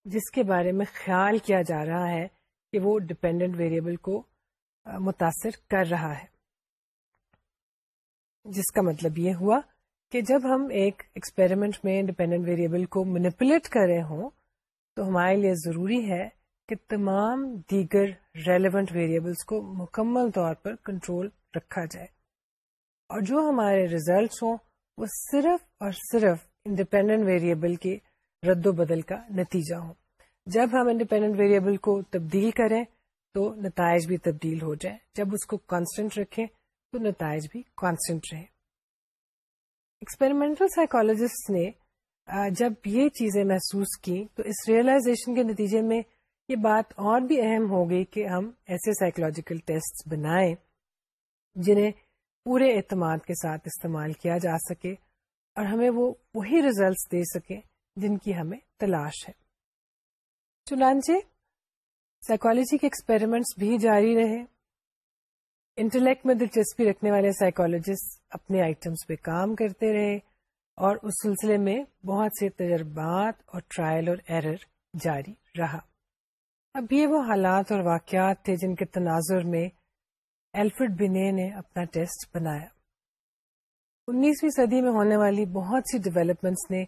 جس کے بارے میں خیال کیا جا رہا ہے کہ وہ ڈپینڈنٹ ویریبل کو متاثر کر رہا ہے۔ جس کا مطلب یہ ہوا کہ جب ہم ایک ایکسپیریمنٹ میں انڈیپینڈنٹ ویریبل کو مینپولیٹ کر رہے ہوں، تو ہمارے لیے ضروری ہے کہ تمام دیگر ریلیونٹ ویریبلس کو مکمل طور پر کنٹرول رکھا جائے۔ اور جو ہمارے ریزلٹس ہوں، وہ صرف اور صرف انڈیپینڈنٹ ویریبل کے رد و بدل کا نتیجہ ہو جب ہم انڈیپینڈنٹ ویریبل کو تبدیل کریں تو نتائج بھی تبدیل ہو جائیں۔ جب اس کو کانسٹنٹ رکھیں تو نتائج بھی کانسٹنٹ رہے ایکسپیریمنٹل سائیکولوجسٹ نے جب یہ چیزیں محسوس کی تو اس ریئلائزیشن کے نتیجے میں یہ بات اور بھی اہم ہو گئی کہ ہم ایسے سائیکولوجیکل ٹیسٹ بنائیں جنہیں پورے اعتماد کے ساتھ استعمال کیا جا سکے اور ہمیں وہ وہی ریزلٹس دے سکیں جن کی ہمیں تلاش ہے۔ چنانچہ سائیکالوجی کے ایکسپیریمنٹس بھی جاری رہے۔ انٹلیکٹ میں دلچسپی رکھنے والے سائیکولوجسٹ اپنے آئٹمس پہ کام کرتے رہے اور اس سلسلے میں بہت سے تجربات اور ٹرائل اور ایرر جاری رہا۔ اب یہ وہ حالات اور واقعات تھے جن کے تناظر میں ایلفرڈ بنے نے اپنا ٹیسٹ بنایا۔ انیسویں صدی میں ہونے والی بہت سی ڈیولپمنٹس نے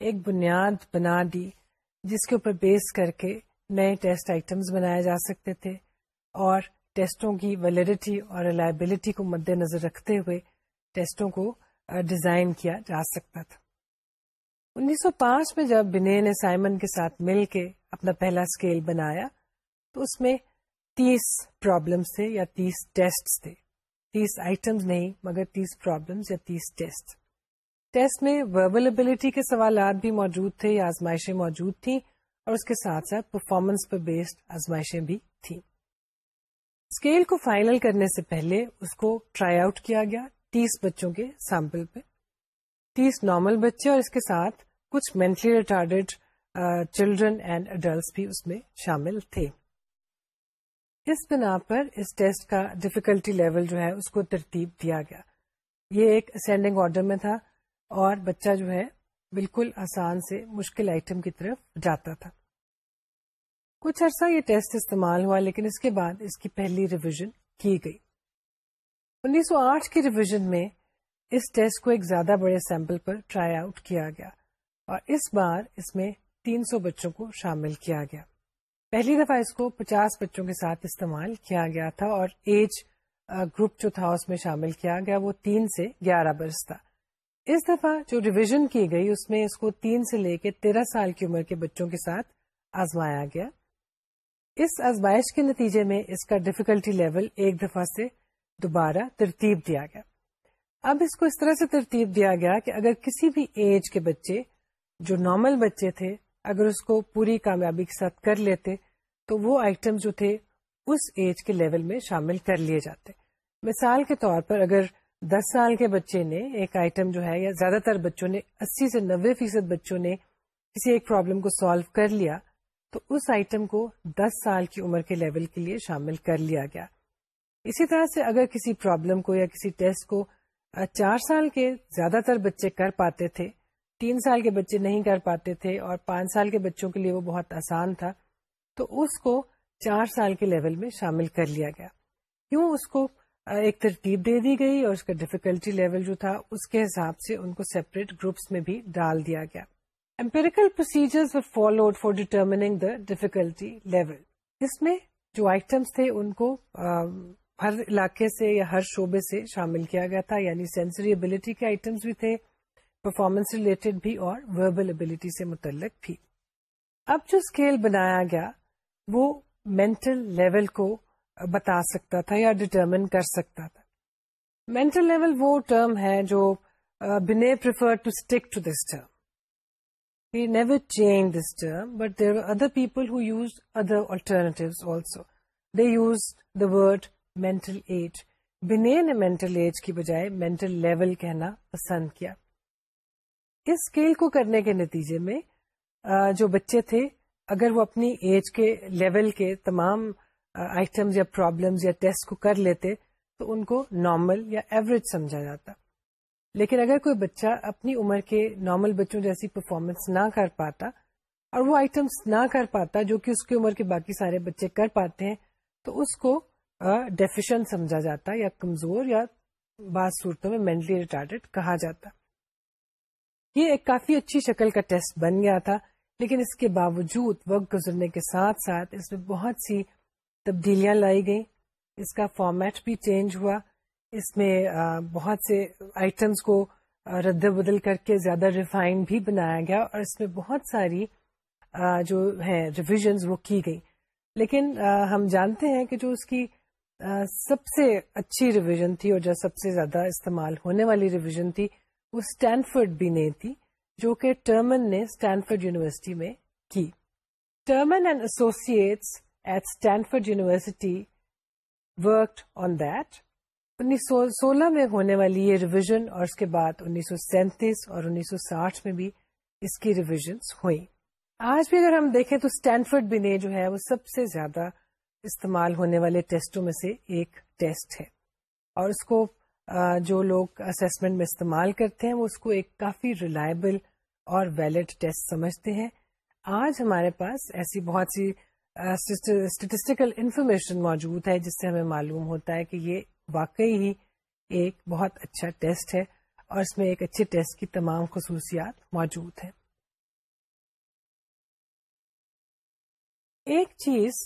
ایک بنیاد بنا دی۔ جس کے اوپر بیس کر کے نئے ٹیسٹ آئٹمس بنائے جا سکتے تھے اور ٹیسٹوں کی ویلڈیٹی اور ریلائبلٹی کو مد نظر رکھتے ہوئے ٹیسٹوں کو ڈیزائن کیا جا سکتا تھا۔ انیس سو پانچ میں جب بنے نے سائمن کے ساتھ مل کے اپنا پہلا اسکیل بنایا تو اس میں تیس پرابلمس تھے یا تیس ٹیسٹ تھے۔ تیس آئٹمس نہیں، مگر تیس پرابلمس یا تیس ٹیسٹ۔ ٹیسٹ میں وربل کے سوالات بھی موجود تھے یا آزمائشیں موجود تھیں اور اس کے ساتھ ساتھ پرفارمنس پر بیسڈ آزمائشیں بھی تھیں۔ اسکیل کو فائنل کرنے سے پہلے اس کو ٹرائی آؤٹ کیا گیا تیس بچوں کے سیمپل پہ۔ تیس نارمل بچے اور اس کے ساتھ کچھ mentally retarded children and adults بھی اس میں شامل تھے۔ اس بنا پر اس ٹیسٹ کا ڈفیکلٹی لیول جو ہے اس کو ترتیب دیا گیا۔ یہ ایک اسینڈنگ آرڈر میں تھا۔ اور بچہ جو ہے بالکل آسان سے مشکل آئٹم کی طرف جاتا تھا۔ کچھ عرصہ یہ ٹیسٹ استعمال ہوا، لیکن اس کے بعد اس کی پہلی ریویژن کی گئی۔ انیس سو آٹھ کی ریویژن میں اس ٹیسٹ کو ایک زیادہ بڑے سیمپل پر ٹرائی آؤٹ کیا گیا اور اس بار اس میں تین سو بچوں کو شامل کیا گیا۔ پہلی دفعہ اس کو پچاس بچوں کے ساتھ استعمال کیا گیا تھا اور ایج گروپ جو تھا اس میں شامل کیا گیا، وہ تین سے گیارہ برس تھا۔ اس دفعہ جو ریویژن کی گئی، اس میں اس کو تین سے لے کے تیرہ سال کی عمر کے بچوں کے ساتھ آزمایا گیا۔ اس آزمائش کے نتیجے میں اس کا ڈفیکلٹی لیول ایک دفعہ سے دوبارہ ترتیب دیا گیا۔ اب اس کو اس طرح سے ترتیب دیا گیا کہ اگر کسی بھی ایج کے بچے، جو نارمل بچے تھے، اگر اس کو پوری کامیابی کے ساتھ کر لیتے، تو وہ آئٹم جو تھے، اس ایج کے لیول میں شامل کر لیے جاتے۔ مثال کے طور پر اگر دس سال کے بچے نے ایک آئٹم جو ہے، یا زیادہ تر بچوں نے، اسی سے نوے فیصد بچوں نے کسی ایک پرابلم کو سالو کر لیا، تو اس آئٹم کو دس سال کی عمر کے لیول کے لیے شامل کر لیا گیا۔ اسی طرح سے اگر کسی پرابلم کو یا کسی ٹیسٹ کو چار سال کے زیادہ تر بچے کر پاتے تھے، تین سال کے بچے نہیں کر پاتے تھے اور پانچ سال کے بچوں کے لیے وہ بہت آسان تھا، تو اس کو چار سال کے لیول میں شامل کر لیا گیا۔ کیوں اس کو ایک ترتیب دے دی گئی اور اس کا ڈیفیکلٹی لیول جو تھا، اس کے حساب سے ان کو سیپریٹ گروپس میں بھی ڈال دیا گیا۔ Empirical procedures followed for determining the difficulty level اس میں جو آئٹمس تھے، ان کو ہر علاقے سے یا ہر شعبے سے شامل کیا گیا تھا یعنی سینسری ابلیٹی کے آئٹمس بھی تھے پرفارمنس ریلیٹڈ بھی اور وربل ابلیٹی سے متعلق بھی۔ اب جو اسکیل بنایا گیا، وہ مینٹل لیول کو بتا سکتا تھا یا ڈٹرمن کر سکتا تھا۔ مینٹل لیول وہ ٹرم ہے جو Binet prefer to stick to this term he never change this term but there other people who use other alternative also they use the word mental age Binet نے mental age کی بجائے mental level کہنا پسند کیا۔ اس scale کو کرنے کے نتیجے میں جو بچے تھے، اگر وہ اپنی ایج کے لیول کے تمام آئٹمس یا پرابلمس یا ٹیسٹ کو کر لیتے تو ان کو نارمل یا ایوریج سمجھا جاتا۔ لیکن اگر کوئی بچہ اپنی عمر کے نارمل بچوں جیسی پرفارمنس نہ کر پاتا اور وہ آئٹمس نہ کر پاتا جو کہ اس کی عمر کے باقی سارے بچے کر پاتے ہیں تو اس کو ڈیفیشن سمجھا جاتا یا کمزور یا بعض صورتوں میں مینٹلی ریٹارڈیڈ کہا جاتا۔ یہ ایک کافی اچھی شکل کا ٹیسٹ بن گیا تھا، لیکن اس کے باوجود وقت گزرنے کے ساتھ ساتھ اس میں بہت سی تبدیلیاں لائی گئیں۔ اس کا فارمیٹ بھی چینج ہوا۔ اس میں بہت سے آئٹمس کو رد بدل کر کے زیادہ ریفائن بھی بنایا گیا اور اس میں بہت ساری جو ہیں ریویژنز وہ کی گئی لیکن ہم جانتے ہیں کہ جو اس کی سب سے اچھی ریویژن تھی اور جو سب سے زیادہ استعمال ہونے والی ریویژن تھی، وہ اسٹینفرڈ بھی نہیں تھی، جو کہ ٹرمن نے اسٹینفرڈ یونیورسٹی میں کی۔ Terman and associates at Stanford University worked on that انیس سو سولہ میں ہونے والی یہ ریویژن اور اس کے بعد انیس سو سینتیس اور انیس سو ساٹھ میں بھی اس کی ریویژنس ہوئی آج بھی اگر ہم دیکھیں تو اسٹینفرڈ بھی نے جو ہے وہ سب سے زیادہ استعمال ہونے والے ٹیسٹوں میں سے ایک ٹیسٹ ہے۔ اور اس کو جو لوگ اسسمنٹ میں استعمال کرتے ہیں، وہ اس کو ایک کافی ریلائبل اور ویلڈ ٹیسٹ سمجھتے ہیں۔ آج ہمارے پاس ایسی بہت سی اسٹیٹسٹیکل انفارمیشن موجود ہے، جس سے ہمیں معلوم ہوتا ہے کہ یہ واقعی ہی ایک بہت اچھا ٹیسٹ ہے اور اس میں ایک اچھے ٹیسٹ کی تمام خصوصیات موجود ہیں۔ ایک چیز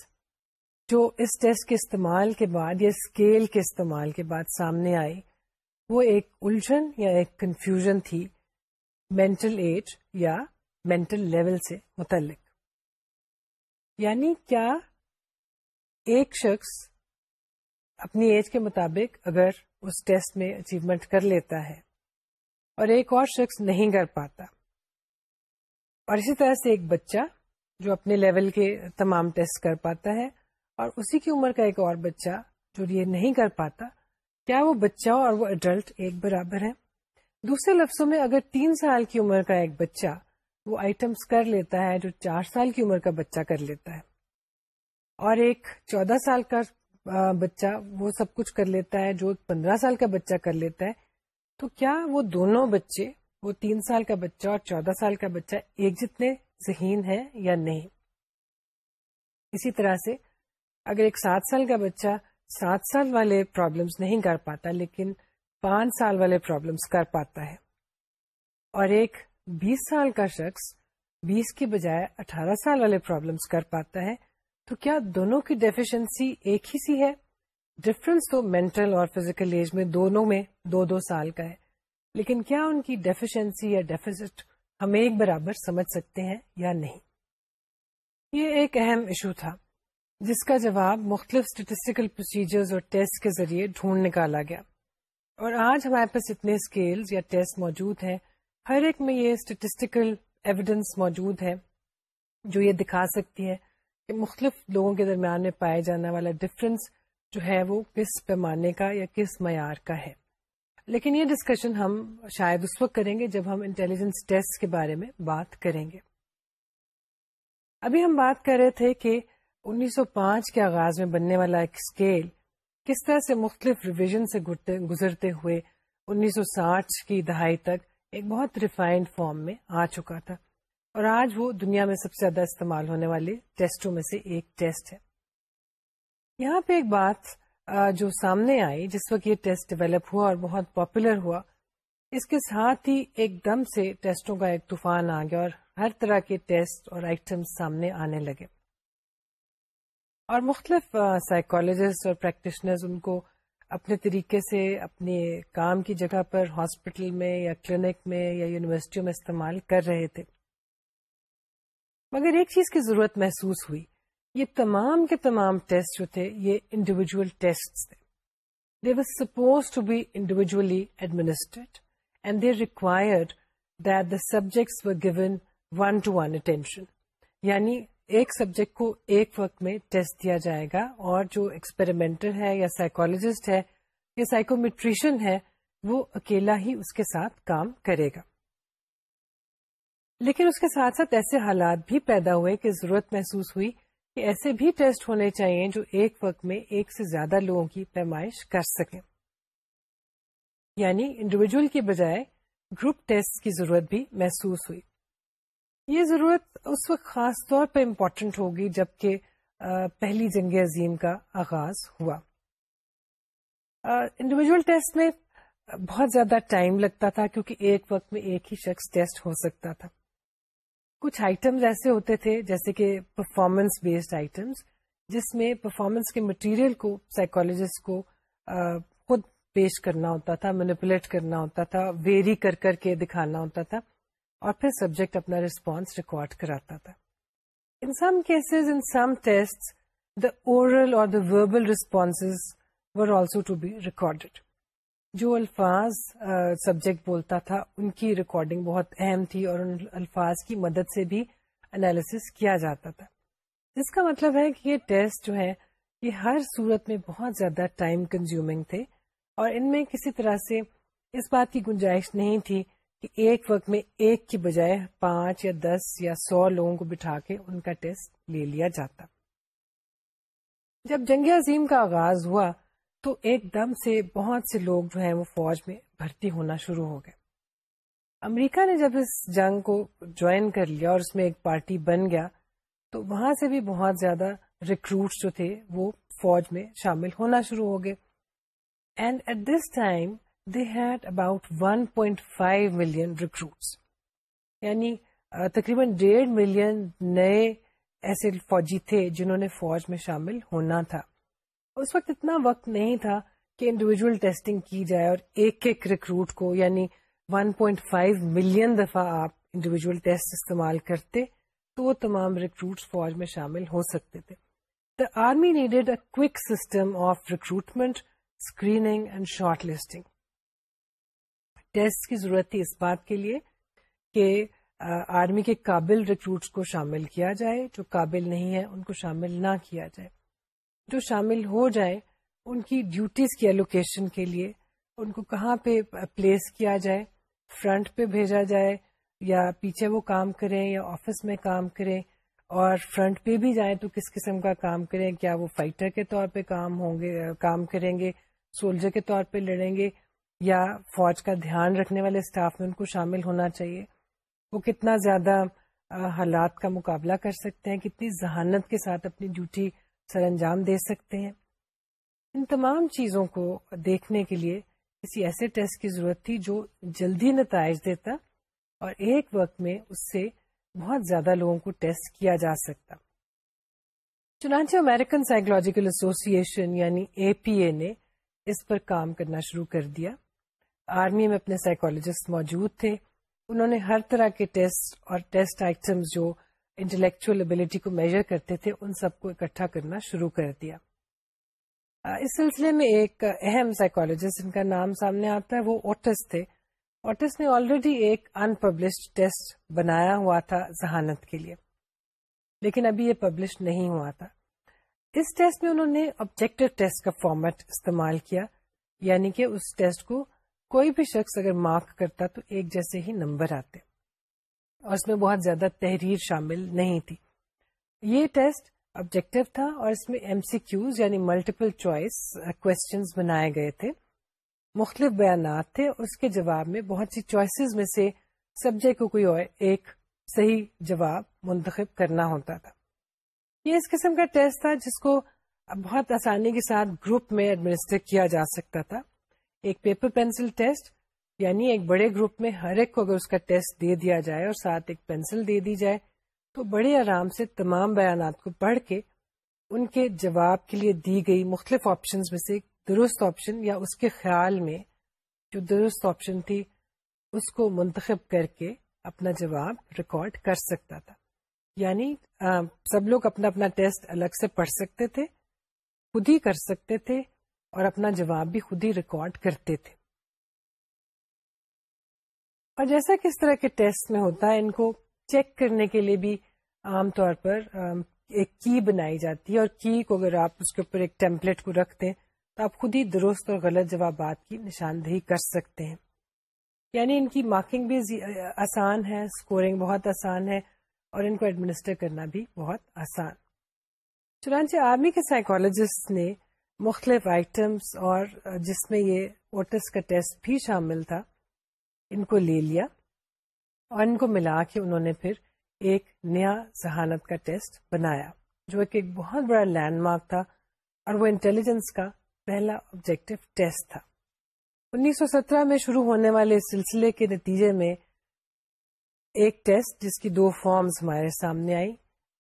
جو اس ٹیسٹ کے استعمال کے بعد یا اسکیل کے استعمال کے بعد سامنے آئی، وہ ایک الجھن یا ایک کنفیوژن تھی مینٹل ایج یا مینٹل لیول سے متعلق۔ یعنی کیا ایک شخص اپنی ایج کے مطابق اگر اس ٹیسٹ میں اچیومنٹ کر لیتا ہے اور ایک اور شخص نہیں کر پاتا؟ اور اسی طرح سے ایک بچہ جو اپنے لیول کے تمام ٹیسٹ کر پاتا ہے اور اسی کی عمر کا ایک اور بچہ جو یہ نہیں کر پاتا، کیا وہ بچہ اور وہ اڈلٹ ایک برابر ہے دوسرے لفظوں میں اگر تین سال کی عمر کا ایک بچہ وہ آئٹمس کر لیتا ہے جو چار سال کی عمر کا بچہ کر لیتا ہے۔ اور ایک چودہ سال کا بچہ وہ سب کچھ کر لیتا ہے جو پندرہ سال کا بچہ کر لیتا ہے۔ تو کیا وہ دونوں بچے، وہ تین سال کا بچہ اور چودہ سال کا بچہ ایک جتنے ذہین ہے یا نہیں؟ اسی طرح سے اگر ایک سات سال کا بچہ سات سال والے پرابلمس نہیں کر پاتا لیکن پانچ سال والے پرابلمس کر پاتا ہے۔ اور ایک بیس سال کا شخص بیس کی بجائے اٹھارہ سال والے پرابلمس کر پاتا ہے، تو کیا دونوں کی ڈیفیشنسی ایک ہی سی ہے؟ ڈفرنس تو مینٹل اور فزیکل ایج میں دونوں میں دو دو سال کا ہے، لیکن کیا ان کی ڈیفیشنسی یا ڈیفیزٹ ہم ایک برابر سمجھ سکتے ہیں یا نہیں؟ یہ ایک اہم ایشو تھا، جس کا جواب مختلف اسٹیٹسٹیکل پروسیجرز اور ٹیسٹ کے ذریعے ڈھونڈ نکالا گیا۔ اور آج ہمارے پاس اتنے اسکیلز یا ٹیسٹ موجود ہیں ہر ایک میں یہ اسٹیٹسٹیکل ایویڈینس موجود ہے جو یہ دکھا سکتی ہے کہ مختلف لوگوں کے درمیان میں پائے جانے والا ڈفرینس جو ہے وہ کس پیمانے کا یا کس معیار کا ہے۔ لیکن یہ ڈسکشن ہم شاید اس وقت کریں گے جب ہم انٹیلیجنس ٹیسٹ کے بارے میں بات کریں گے۔ ابھی ہم بات کر رہے تھے کہ انیس سو پانچ کے آغاز میں بننے والا ایک اسکیل کس طرح سے مختلف ریویژن سے گزرتے ہوئے انیس سو ساٹھ کی دہائی تک ایک بہت ریفائنڈ فارم میں آ چکا تھا۔ اور آج وہ دنیا میں سب سے زیادہ استعمال ہونے والے ٹیسٹوں میں سے ایک ٹیسٹ ہے۔ یہاں پہ ایک بات جو سامنے آئی، جس وقت یہ ٹیسٹ ڈیولپ ہوا اور بہت پاپولر ہوا، اس کے ساتھ ہی ایک دم سے ٹیسٹوں کا ایک طوفان آ گیا اور ہر طرح کے ٹیسٹ اور آئٹم سامنے آنے لگے۔ اور مختلف سائیکولوجسٹ اور پریکٹیشنرز ان کو اپنے طریقے سے اپنے کام کی جگہ پر ہاسپٹل میں یا کلینک میں یا یونیورسٹیوں میں استعمال کر رہے تھے۔ مگر ایک چیز کی ضرورت محسوس ہوئی۔ یہ تمام کے تمام ٹیسٹ جو تھے، یہ انڈیویجل ٹیسٹ تھے۔ They was suppose to be individually administered and they required that the subjects given one to one attention یعنی ایک سبجیکٹ کو ایک وقت میں ٹیسٹ دیا جائے گا اور جو ایکسپیریمنٹل ہے یا سائیکولوجسٹ ہے یا سائیکومیٹریشن ہے، وہ اکیلا ہی اس کے ساتھ کام کرے گا۔ لیکن اس کے ساتھ ساتھ ایسے حالات بھی پیدا ہوئے کہ ضرورت محسوس ہوئی کہ ایسے بھی ٹیسٹ ہونے چاہیے جو ایک وقت میں ایک سے زیادہ لوگوں کی پیمائش کر سکیں۔ یعنی انڈیویجل کی بجائے گروپ ٹیسٹ کی ضرورت بھی محسوس ہوئی۔ یہ ضرورت اس وقت خاص طور پہ امپورٹنٹ ہوگی جبکہ پہلی جنگ عظیم کا آغاز ہوا۔ انڈیویجل ٹیسٹ میں بہت زیادہ ٹائم لگتا تھا کیونکہ ایک وقت میں ایک ہی شخص ٹیسٹ ہو سکتا تھا۔ کچھ آئٹمس ایسے ہوتے تھے جیسے کہ پرفارمنس بیسڈ آئٹمس جس میں پرفارمنس کے مٹیریل کو سائیکولوجسٹ کو خود پیش کرنا ہوتا تھا مینیپولیٹ کرنا ہوتا تھا ویری کر کر کے دکھانا ہوتا تھا۔ اور پھر سبجیکٹ اپنا ریسپانس ریکارڈ کراتا تھا۔ In some cases in some test the oral or the verbal response were also to be recorded جو الفاظ سبجیکٹ بولتا تھا، ان کی ریکارڈنگ بہت اہم تھی اور ان الفاظ کی مدد سے بھی انالیس کیا جاتا تھا۔ جس کا مطلب ہے کہ یہ ٹیسٹ جو ہے یہ ہر صورت میں بہت زیادہ ٹائم کنزیومنگ تھے اور ان میں کسی طرح سے اس بات کی گنجائش نہیں تھی کہ ایک وقت میں ایک کی بجائے پانچ یا دس یا سو لوگوں کو بٹھا کے ان کا ٹیسٹ لے لیا جاتا۔ جب جنگ عظیم کا آغاز ہوا تو ایک دم سے بہت سے لوگ جو ہیں وہ فوج میں بھرتی ہونا شروع ہو گئے۔ امریکہ نے جب اس جنگ کو جوائن کر لیا اور اس میں ایک پارٹی بن گیا تو وہاں سے بھی بہت زیادہ ریکروٹس جو تھے وہ فوج میں شامل ہونا شروع ہو گئے۔ And at this time they had about one point five million recruits. یعنی تقریباً ڈیڑھ ملین نئے ایسے فوجی تھے جنہوں نے فوج میں شامل ہونا تھا۔ اس وقت اتنا وقت نہیں تھا کہ انڈیویجل ٹیسٹنگ کی جائے اور ایک ایک ریکروٹ کو یعنی 1.5 ملین دفعہ آپ انڈیویجل ٹیسٹ استعمال کرتے تو وہ تمام ریکروٹ فوج میں شامل ہو سکتے تھے۔ The army needed a quick system of recruitment screening and short listing test کی ضرورت تھی اس بات کے لیے کہ آرمی کے قابل ریکروٹس کو شامل کیا جائے، جو قابل نہیں ہے ان کو شامل نہ کیا جائے۔ جو شامل ہو جائے ان کی ڈیوٹیز کی ایلوکیشن کے لیے ان کو کہاں پہ پلیس کیا جائے فرنٹ پہ بھیجا جائے، یا پیچھے وہ کام کریں یا آفس میں کام کریں، اور فرنٹ پہ بھی جائیں تو کس قسم کا کام کریں؟ کیا وہ فائٹر کے طور پہ کام ہوں گے، کام کریں گے سولجر کے طور پہ لڑیں گے یا فوج کا دھیان رکھنے والے اسٹاف میں ان کو شامل ہونا چاہیے۔ وہ کتنا زیادہ حالات کا مقابلہ کر سکتے ہیں، کتنی ذہانت کے ساتھ اپنی ڈیوٹی سر انجام دے سکتے ہیں۔ ان تمام چیزوں کو دیکھنے کے لیے کسی ایسے ٹیسٹ کی ضرورت تھی جو جلدی نتائج دیتا اور ایک وقت میں اس سے بہت زیادہ لوگوں کو ٹیسٹ کیا جا سکتا۔ چنانچہ امیرکن سائیکولوجیکل ایسوسی ایشن یعنی اے پی اے نے اس پر کام کرنا شروع کر دیا۔ آرمی میں اپنے سائیکولوجسٹ موجود تھے۔ انہوں نے ہر طرح کے ٹیسٹ اور ٹیسٹ آئٹمس جو انٹلیکچل ابلیٹی کو میجر کرتے تھے، ان سب کو اکٹھا کرنا شروع کر دیا۔ اس سلسلے میں ایک اہم سائیکولوجسٹ ان کا نام سامنے آتا ہے، وہ اوٹس تھے۔ اوٹس نے آلریڈی ایک ان پبلشڈ ٹیسٹ بنایا ہوا تھا ذہانت کے لیے، لیکن ابھی یہ پبلش نہیں ہوا تھا۔ اس ٹیسٹ میں انہوں نے آبجیکٹو ٹیسٹ کا فارمیٹ استعمال کیا یعنی کہ اس ٹیسٹ کو کوئی بھی شخص اگر مارک کرتا تو ایک جیسے ہی نمبر آتے اور اس میں بہت زیادہ تحریر شامل نہیں تھی۔ یہ ٹیسٹ آبجیکٹو تھا اور اس میں ایم سی کیوز یعنی ملٹیپل چوائس کوشچنز بنائے گئے تھے۔ مختلف بیانات تھے اور اس کے جواب میں بہت سی چوائسیز میں سے سبجیکٹ کو کوئی اور ایک صحیح جواب منتخب کرنا ہوتا تھا۔ یہ اس قسم کا ٹیسٹ تھا جس کو بہت آسانی کے ساتھ گروپ میں ایڈمنسٹر کیا جا سکتا تھا۔ ایک پیپر پینسل ٹیسٹ یعنی ایک بڑے گروپ میں ہر ایک کو اگر اس کا ٹیسٹ دے دیا جائے اور ساتھ ایک پینسل دے دی جائے تو بڑے آرام سے تمام بیانات کو پڑھ کے ان کے جواب کے لیے دی گئی مختلف آپشنز میں سے درست آپشن یا اس کے خیال میں جو درست آپشن تھی اس کو منتخب کر کے اپنا جواب ریکارڈ کر سکتا تھا۔ یعنی آ, سب لوگ اپنا اپنا ٹیسٹ الگ سے پڑھ سکتے تھے خود ہی کر سکتے تھے۔ اور اپنا جواب بھی خود ہی ریکارڈ کرتے تھے۔ اور جیسا کہ اس طرح کے ٹیسٹ میں ہوتا ہے، ان کو چیک کرنے کے لیے بھی عام طور پر ایک کی بنائی جاتی ہے اور کی کو اگر آپ اس کے اوپر ایک ٹیمپلیٹ کو رکھ دیں تو آپ خود ہی درست اور غلط جوابات کی نشاندہی کر سکتے ہیں۔ یعنی ان کی مارکنگ بھی آسان ہے اسکورنگ بہت آسان ہے اور ان کو ایڈمنسٹر کرنا بھی بہت آسان۔ چنانچہ آرمی کے سائیکولوجسٹ نے مختلف آئٹمس اور جس میں یہ ووٹرس کا ٹیسٹ بھی شامل تھا، ان کو لے لیا اور ان کو ملا کے انہوں نے پھر ایک نیا ذہانت کا ٹیسٹ بنایا، جو ایک ایک بہت بڑا لینڈ مارک تھا اور وہ انٹیلیجنس کا پہلا آبجیکٹو ٹیسٹ تھا۔ انیس سو سترہ میں شروع ہونے والے سلسلے کے نتیجے میں ایک ٹیسٹ جس کی دو فارمز ہمارے سامنے آئی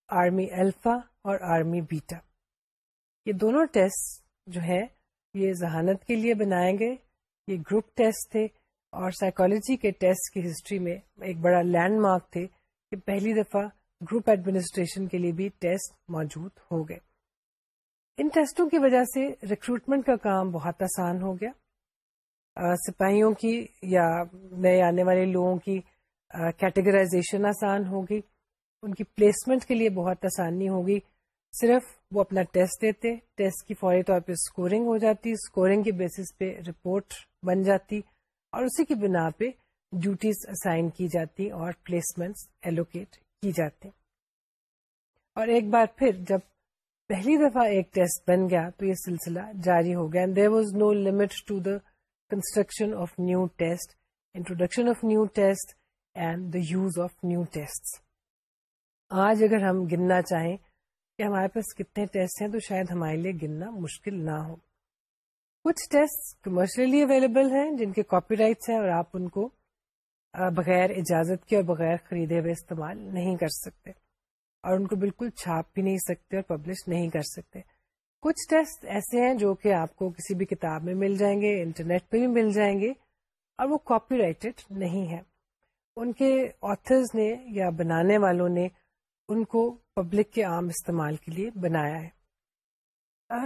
آرمی الفا اور آرمی بیٹا یہ دونوں ٹیسٹ جو ہے، یہ ذہانت کے لیے بنائے گئے یہ گروپ ٹیسٹ تھے اور سائیکالوجی کے ٹیسٹ کی ہسٹری میں ایک بڑا لینڈ مارک تھے کہ پہلی دفعہ گروپ ایڈمنسٹریشن کے لیے بھی ٹیسٹ موجود ہو گئے۔ ان ٹیسٹوں کی وجہ سے ریکروٹمنٹ کا کام بہت آسان ہو گیا۔ سپاہیوں کی یا نئے آنے والے لوگوں کی کیٹیگرائزیشن آسان ہوگی ان کی پلیسمنٹ کے لیے بہت آسانی ہوگی صرف وہ اپنا ٹیسٹ دیتے، ٹیسٹ کی فوری طور پہ اسکورنگ ہو جاتی اسکورنگ کے بیسس پہ رپورٹ بن جاتی اور اسی کی بنا پہ ڈیوٹیز اسائن کی جاتی اور پلیسمنٹس ایلوکیٹ کی جاتی۔ اور ایک بار پھر جب پہلی دفعہ ایک ٹیسٹ بن گیا تو یہ سلسلہ جاری ہو گیا۔ There was no limit to the construction of new test introduction of new test and the use of new test آج اگر ہم گننا چاہیں کہ ہمارے پاس کتنے ٹیسٹ ہیں تو شاید ہمارے لیے گننا مشکل نہ ہو۔ کچھ ٹیسٹ کمرشلی اویلیبل ہیں جن کے کاپی رائٹس ہیں اور آپ ان کو بغیر اجازت کے اور بغیر خریدے ہوئے استعمال نہیں کر سکتے۔ اور ان کو بالکل چھاپ بھی نہیں سکتے اور پبلش نہیں کر سکتے۔ کچھ ٹیسٹ ایسے ہیں جو کہ آپ کو کسی بھی کتاب میں مل جائیں گے، انٹرنیٹ پہ بھی مل جائیں گے اور وہ کاپی رائٹڈ نہیں ہے ان کے آتھرز نے یا بنانے والوں نے ان کو پبلک کے عام استعمال کے لیے بنایا ہے۔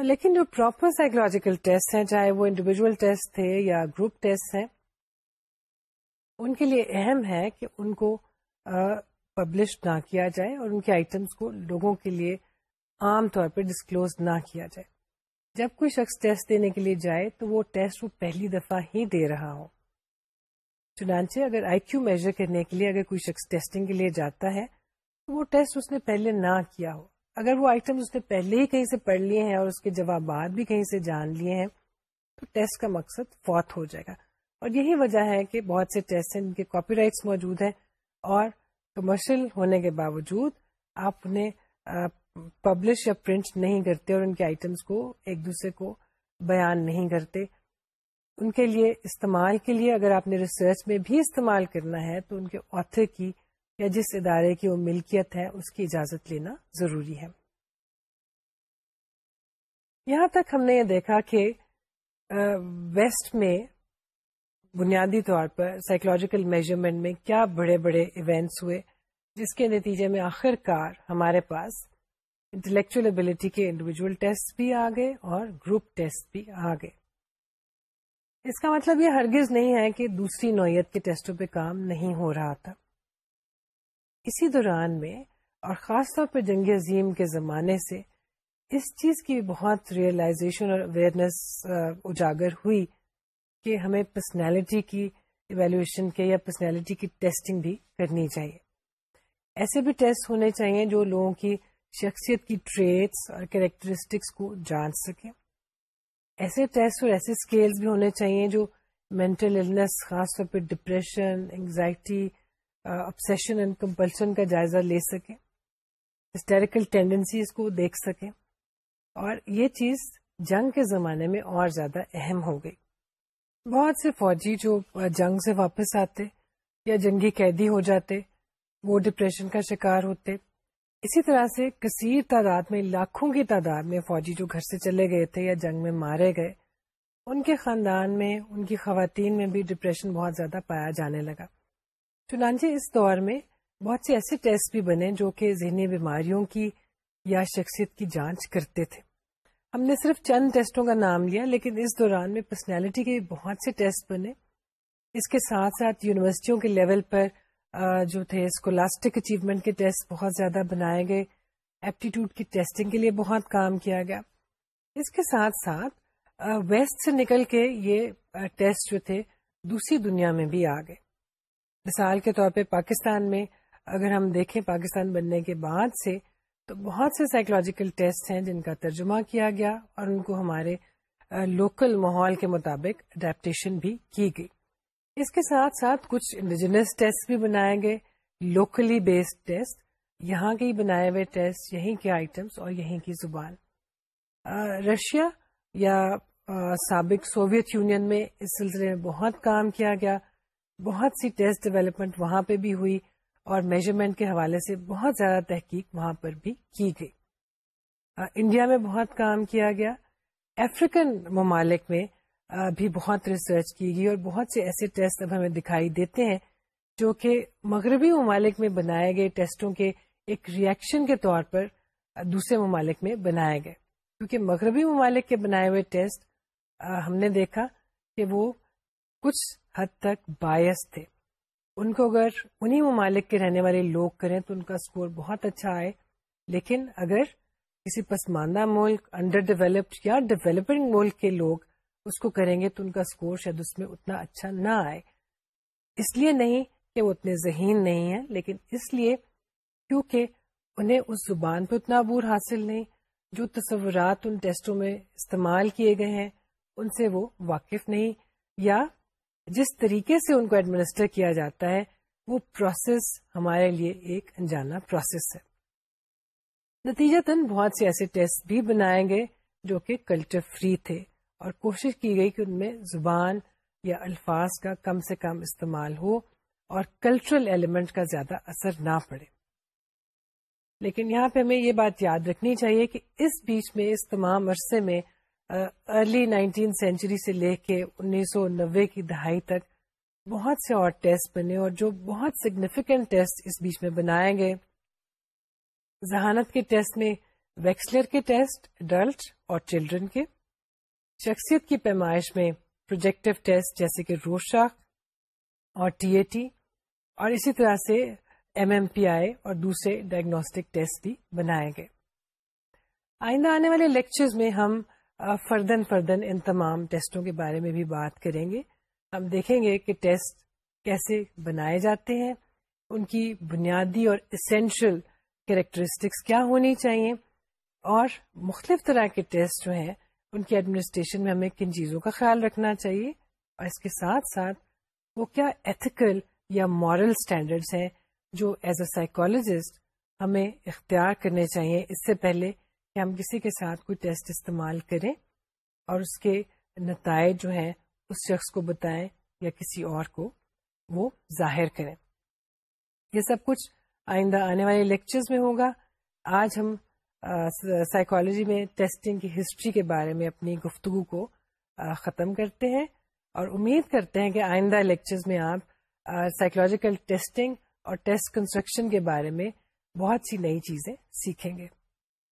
لیکن جو پراپر سائیکولوجیکل ٹیسٹ ہیں، چاہے وہ انڈیویجل ٹیسٹ تھے یا گروپ ٹیسٹ ہیں، ان کے لیے اہم ہے کہ ان کو پبلش نہ کیا جائے اور ان کے آئٹمس کو لوگوں کے لیے عام طور پہ ڈسکلوز نہ کیا جائے۔ جب کوئی شخص ٹیسٹ دینے کے لیے جائے تو وہ ٹیسٹ وہ پہلی دفعہ ہی دے رہا ہو۔ چنانچہ اگر آئی کیو میجر کرنے کے لیے اگر کوئی شخص ٹیسٹنگ کے لیے جاتا ہے وہ ٹیسٹ اس نے پہلے نہ کیا ہو۔ اگر وہ آئٹم اس نے پہلے ہی کہیں سے پڑھ لیے ہیں اور اس کے جوابات بھی کہیں سے جان لیے ہیں، تو ٹیسٹ کا مقصد فوت ہو جائے گا۔ اور یہی وجہ ہے کہ بہت سے ٹیسٹ ہیں، ان کے کاپی رائٹس موجود ہیں اور کمرشل ہونے کے باوجود آپ انہیں پبلش یا پرنٹ نہیں کرتے اور ان کے آئٹمس کو ایک دوسرے کو بیان نہیں کرتے۔ ان کے لیے، استعمال کے لیے اگر آپ نے ریسرچ میں بھی استعمال کرنا ہے تو ان کے آتھر کی یا جس ادارے کی وہ ملکیت ہے اس کی اجازت لینا ضروری ہے۔ یہاں تک ہم نے یہ دیکھا کہ ویسٹ میں بنیادی طور پر سائیکولوجیکل میجرمنٹ میں کیا بڑے بڑے ایونٹس ہوئے، جس کے نتیجے میں آخر کار ہمارے پاس انٹلیکچل ابلیٹی کے انڈیویجل ٹیسٹ بھی آ گئے اور گروپ ٹیسٹ بھی آ گئے۔ اس کا مطلب یہ ہرگز نہیں ہے کہ دوسری نوعیت کے ٹیسٹوں پہ کام نہیں ہو رہا تھا۔ اسی دوران میں اور خاص طور پر جنگ عظیم کے زمانے سے اس چیز کی بہت ریئلائزیشن اور اویئرنیس اجاگر ہوئی کہ ہمیں پرسنالٹی کی ایویلویشن کے یا پرسنالٹی کی ٹیسٹنگ بھی کرنی چاہیے۔ ایسے بھی ٹیسٹ ہونے چاہیے جو لوگوں کی شخصیت کی ٹریٹس اور کریکٹرسٹکس کو جان سکیں۔ ایسے ٹیسٹ اور ایسے اسکیلس بھی ہونے چاہیے جو مینٹل النس خاص طور پہ depression anxiety obsession and compulsion کا جائزہ لے سکیں ہسٹیریکل ٹینڈنسیز کو دیکھ سکیں۔ اور یہ چیز جنگ کے زمانے میں اور زیادہ اہم ہو گئی۔ بہت سے فوجی جو جنگ سے واپس آتے یا جنگی قیدی ہو جاتے، وہ ڈپریشن کا شکار ہوتے۔ اسی طرح سے کثیر تعداد میں، لاکھوں کی تعداد میں فوجی جو گھر سے چلے گئے تھے یا جنگ میں مارے گئے، ان کے خاندان میں، ان کی خواتین میں بھی ڈپریشن بہت زیادہ پایا جانے لگا۔ چنانچہ اس دور میں بہت سے ایسے ٹیسٹ بھی بنے جو کہ ذہنی بیماریوں کی یا شخصیت کی جانچ کرتے تھے۔ ہم نے صرف چند ٹیسٹوں کا نام لیا، لیکن اس دوران میں پرسنالٹی کے بہت سے ٹیسٹ بنے۔ اس کے ساتھ ساتھ یونیورسٹیوں کے لیول پر جو تھے اسکولاسٹک اچیومنٹ کے ٹیسٹ بہت زیادہ بنائے گئے۔ ایپٹیٹیوڈ کی ٹیسٹنگ کے لیے بہت کام کیا گیا۔ اس کے ساتھ ساتھ ویسٹ سے نکل کے یہ ٹیسٹ جو تھے، دوسری دنیا میں بھی آ گئے۔ مثال کے طور پہ پاکستان میں اگر ہم دیکھیں پاکستان بننے کے بعد سے، تو بہت سے سائیکولوجیکل ٹیسٹ ہیں جن کا ترجمہ کیا گیا اور ان کو ہمارے لوکل ماحول کے مطابق اڈیپٹیشن بھی کی گئی۔ اس کے ساتھ ساتھ کچھ انڈیجنس ٹیسٹ بھی بنائے گئے لوکلی بیسڈ ٹیسٹ یہاں کے بنائے ہوئے ٹیسٹ یہیں کے آئٹمس اور یہیں کی زبان۔ رشیا یا سابق سوویت یونین میں اس سلسلے میں بہت کام کیا گیا۔ بہت سی ٹیسٹ ڈیولپمنٹ وہاں پہ بھی ہوئی اور میجرمنٹ کے حوالے سے بہت زیادہ تحقیق وہاں پر بھی کی گئی۔ انڈیا میں بہت کام کیا گیا۔ افریقن ممالک میں بھی بہت ریسرچ کی گئی اور بہت سے ایسے ٹیسٹ اب ہمیں دکھائی دیتے ہیں جو کہ مغربی ممالک میں بنائے گئے ٹیسٹوں کے ایک ریئیکشن کے طور پر دوسرے ممالک میں بنائے گئے۔ کیونکہ مغربی ممالک کے بنائے ہوئے ٹیسٹ ہم نے دیکھا کہ وہ کچھ حد تک باعث تھے۔ ان کو اگر انہی ممالک کے رہنے والے لوگ کریں تو ان کا اسکور بہت اچھا آئے۔ لیکن اگر کسی پسماندہ ملک انڈر ڈیولپڈ یا ڈیولپنگ ملک کے لوگ اس کو کریں گے تو ان کا اسکور شاید اس میں اتنا اچھا نہ آئے۔ اس لیے نہیں کہ وہ اتنے ذہین نہیں ہیں، لیکن اس لیے کیونکہ انہیں اس زبان پہ اتنا عبور حاصل نہیں۔ جو تصورات ان ٹیسٹوں میں استعمال کیے گئے ہیں، ان سے وہ واقف نہیں، یا جس طریقے سے ان کو ایڈمنسٹر کیا جاتا ہے، وہ پروسیس ہمارے لیے ایک انجانا پروسیس ہے۔ نتیجہ تن بہت سے ایسے ٹیسٹ بھی بنائے گئے جو کہ کلچر فری تھے اور کوشش کی گئی کہ ان میں زبان یا الفاظ کا کم سے کم استعمال ہو اور کلچرل ایلیمنٹ کا زیادہ اثر نہ پڑے۔ لیکن یہاں پہ ہمیں یہ بات یاد رکھنی چاہیے کہ اس بیچ میں، اس تمام عرصے میں ارلی نائنٹین سینچری سے لے کے انیس سو نوے کی دہائی تک بہت سے اور ٹیسٹ بنے اور جو بہت سگنیفیکینٹ ٹیسٹ اس بیچ میں بنائے گئے۔ ذہانت کے ٹیسٹ میں ویکسلر کے ٹیسٹ اڈلٹ اور چلڈرن کے۔ شخصیت کی پیمائش میں پروجیکٹو ٹیسٹ جیسے کہ روشاک اور ٹی اے ٹی اور اسی طرح سے ایم ایم پی آئی اور دوسرے ڈائگنوسٹک ٹیسٹ بھی بنائے گئے۔ آئندہ آنے والے لیکچرز میں ہم فردن فردن ان تمام ٹیسٹوں کے بارے میں بھی بات کریں گے۔ ہم دیکھیں گے کہ ٹیسٹ کیسے بنائے جاتے ہیں، ان کی بنیادی اور اسینشل کریکٹرسٹکس کیا ہونی چاہیے۔ اور مختلف طرح کے ٹیسٹ جو ہیں، ان کی ایڈمنسٹریشن میں ہمیں کن چیزوں کا خیال رکھنا چاہیے اور اس کے ساتھ ساتھ وہ کیا ایتھیکل یا مورل اسٹینڈرڈس ہیں جو ایز اے سائیکولوجسٹ ہمیں اختیار کرنے چاہیے۔ اس سے پہلے کہ ہم کسی کے ساتھ کوئی ٹیسٹ استعمال کریں اور اس کے نتائج جو ہیں اس شخص کو بتائیں یا کسی اور کو وہ ظاہر کریں۔ یہ سب کچھ آئندہ آنے والے لیکچرز میں ہوگا۔ آج ہم سائیکالوجی میں ٹیسٹنگ کی ہسٹری کے بارے میں اپنی گفتگو کو ختم کرتے ہیں اور امید کرتے ہیں کہ آئندہ لیکچرز میں آپ سائیکولوجیکل ٹیسٹنگ اور ٹیسٹ کنسٹرکشن کے بارے میں بہت سی نئی چیزیں سیکھیں گے۔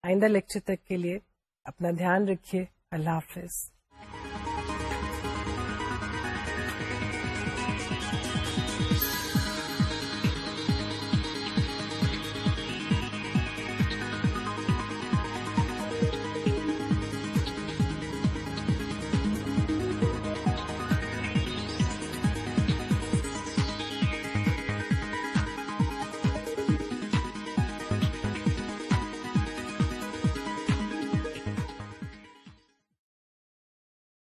آئندہ لیکچر تک کے لیے اپنا دھیان رکھیے۔ اللہ حافظ۔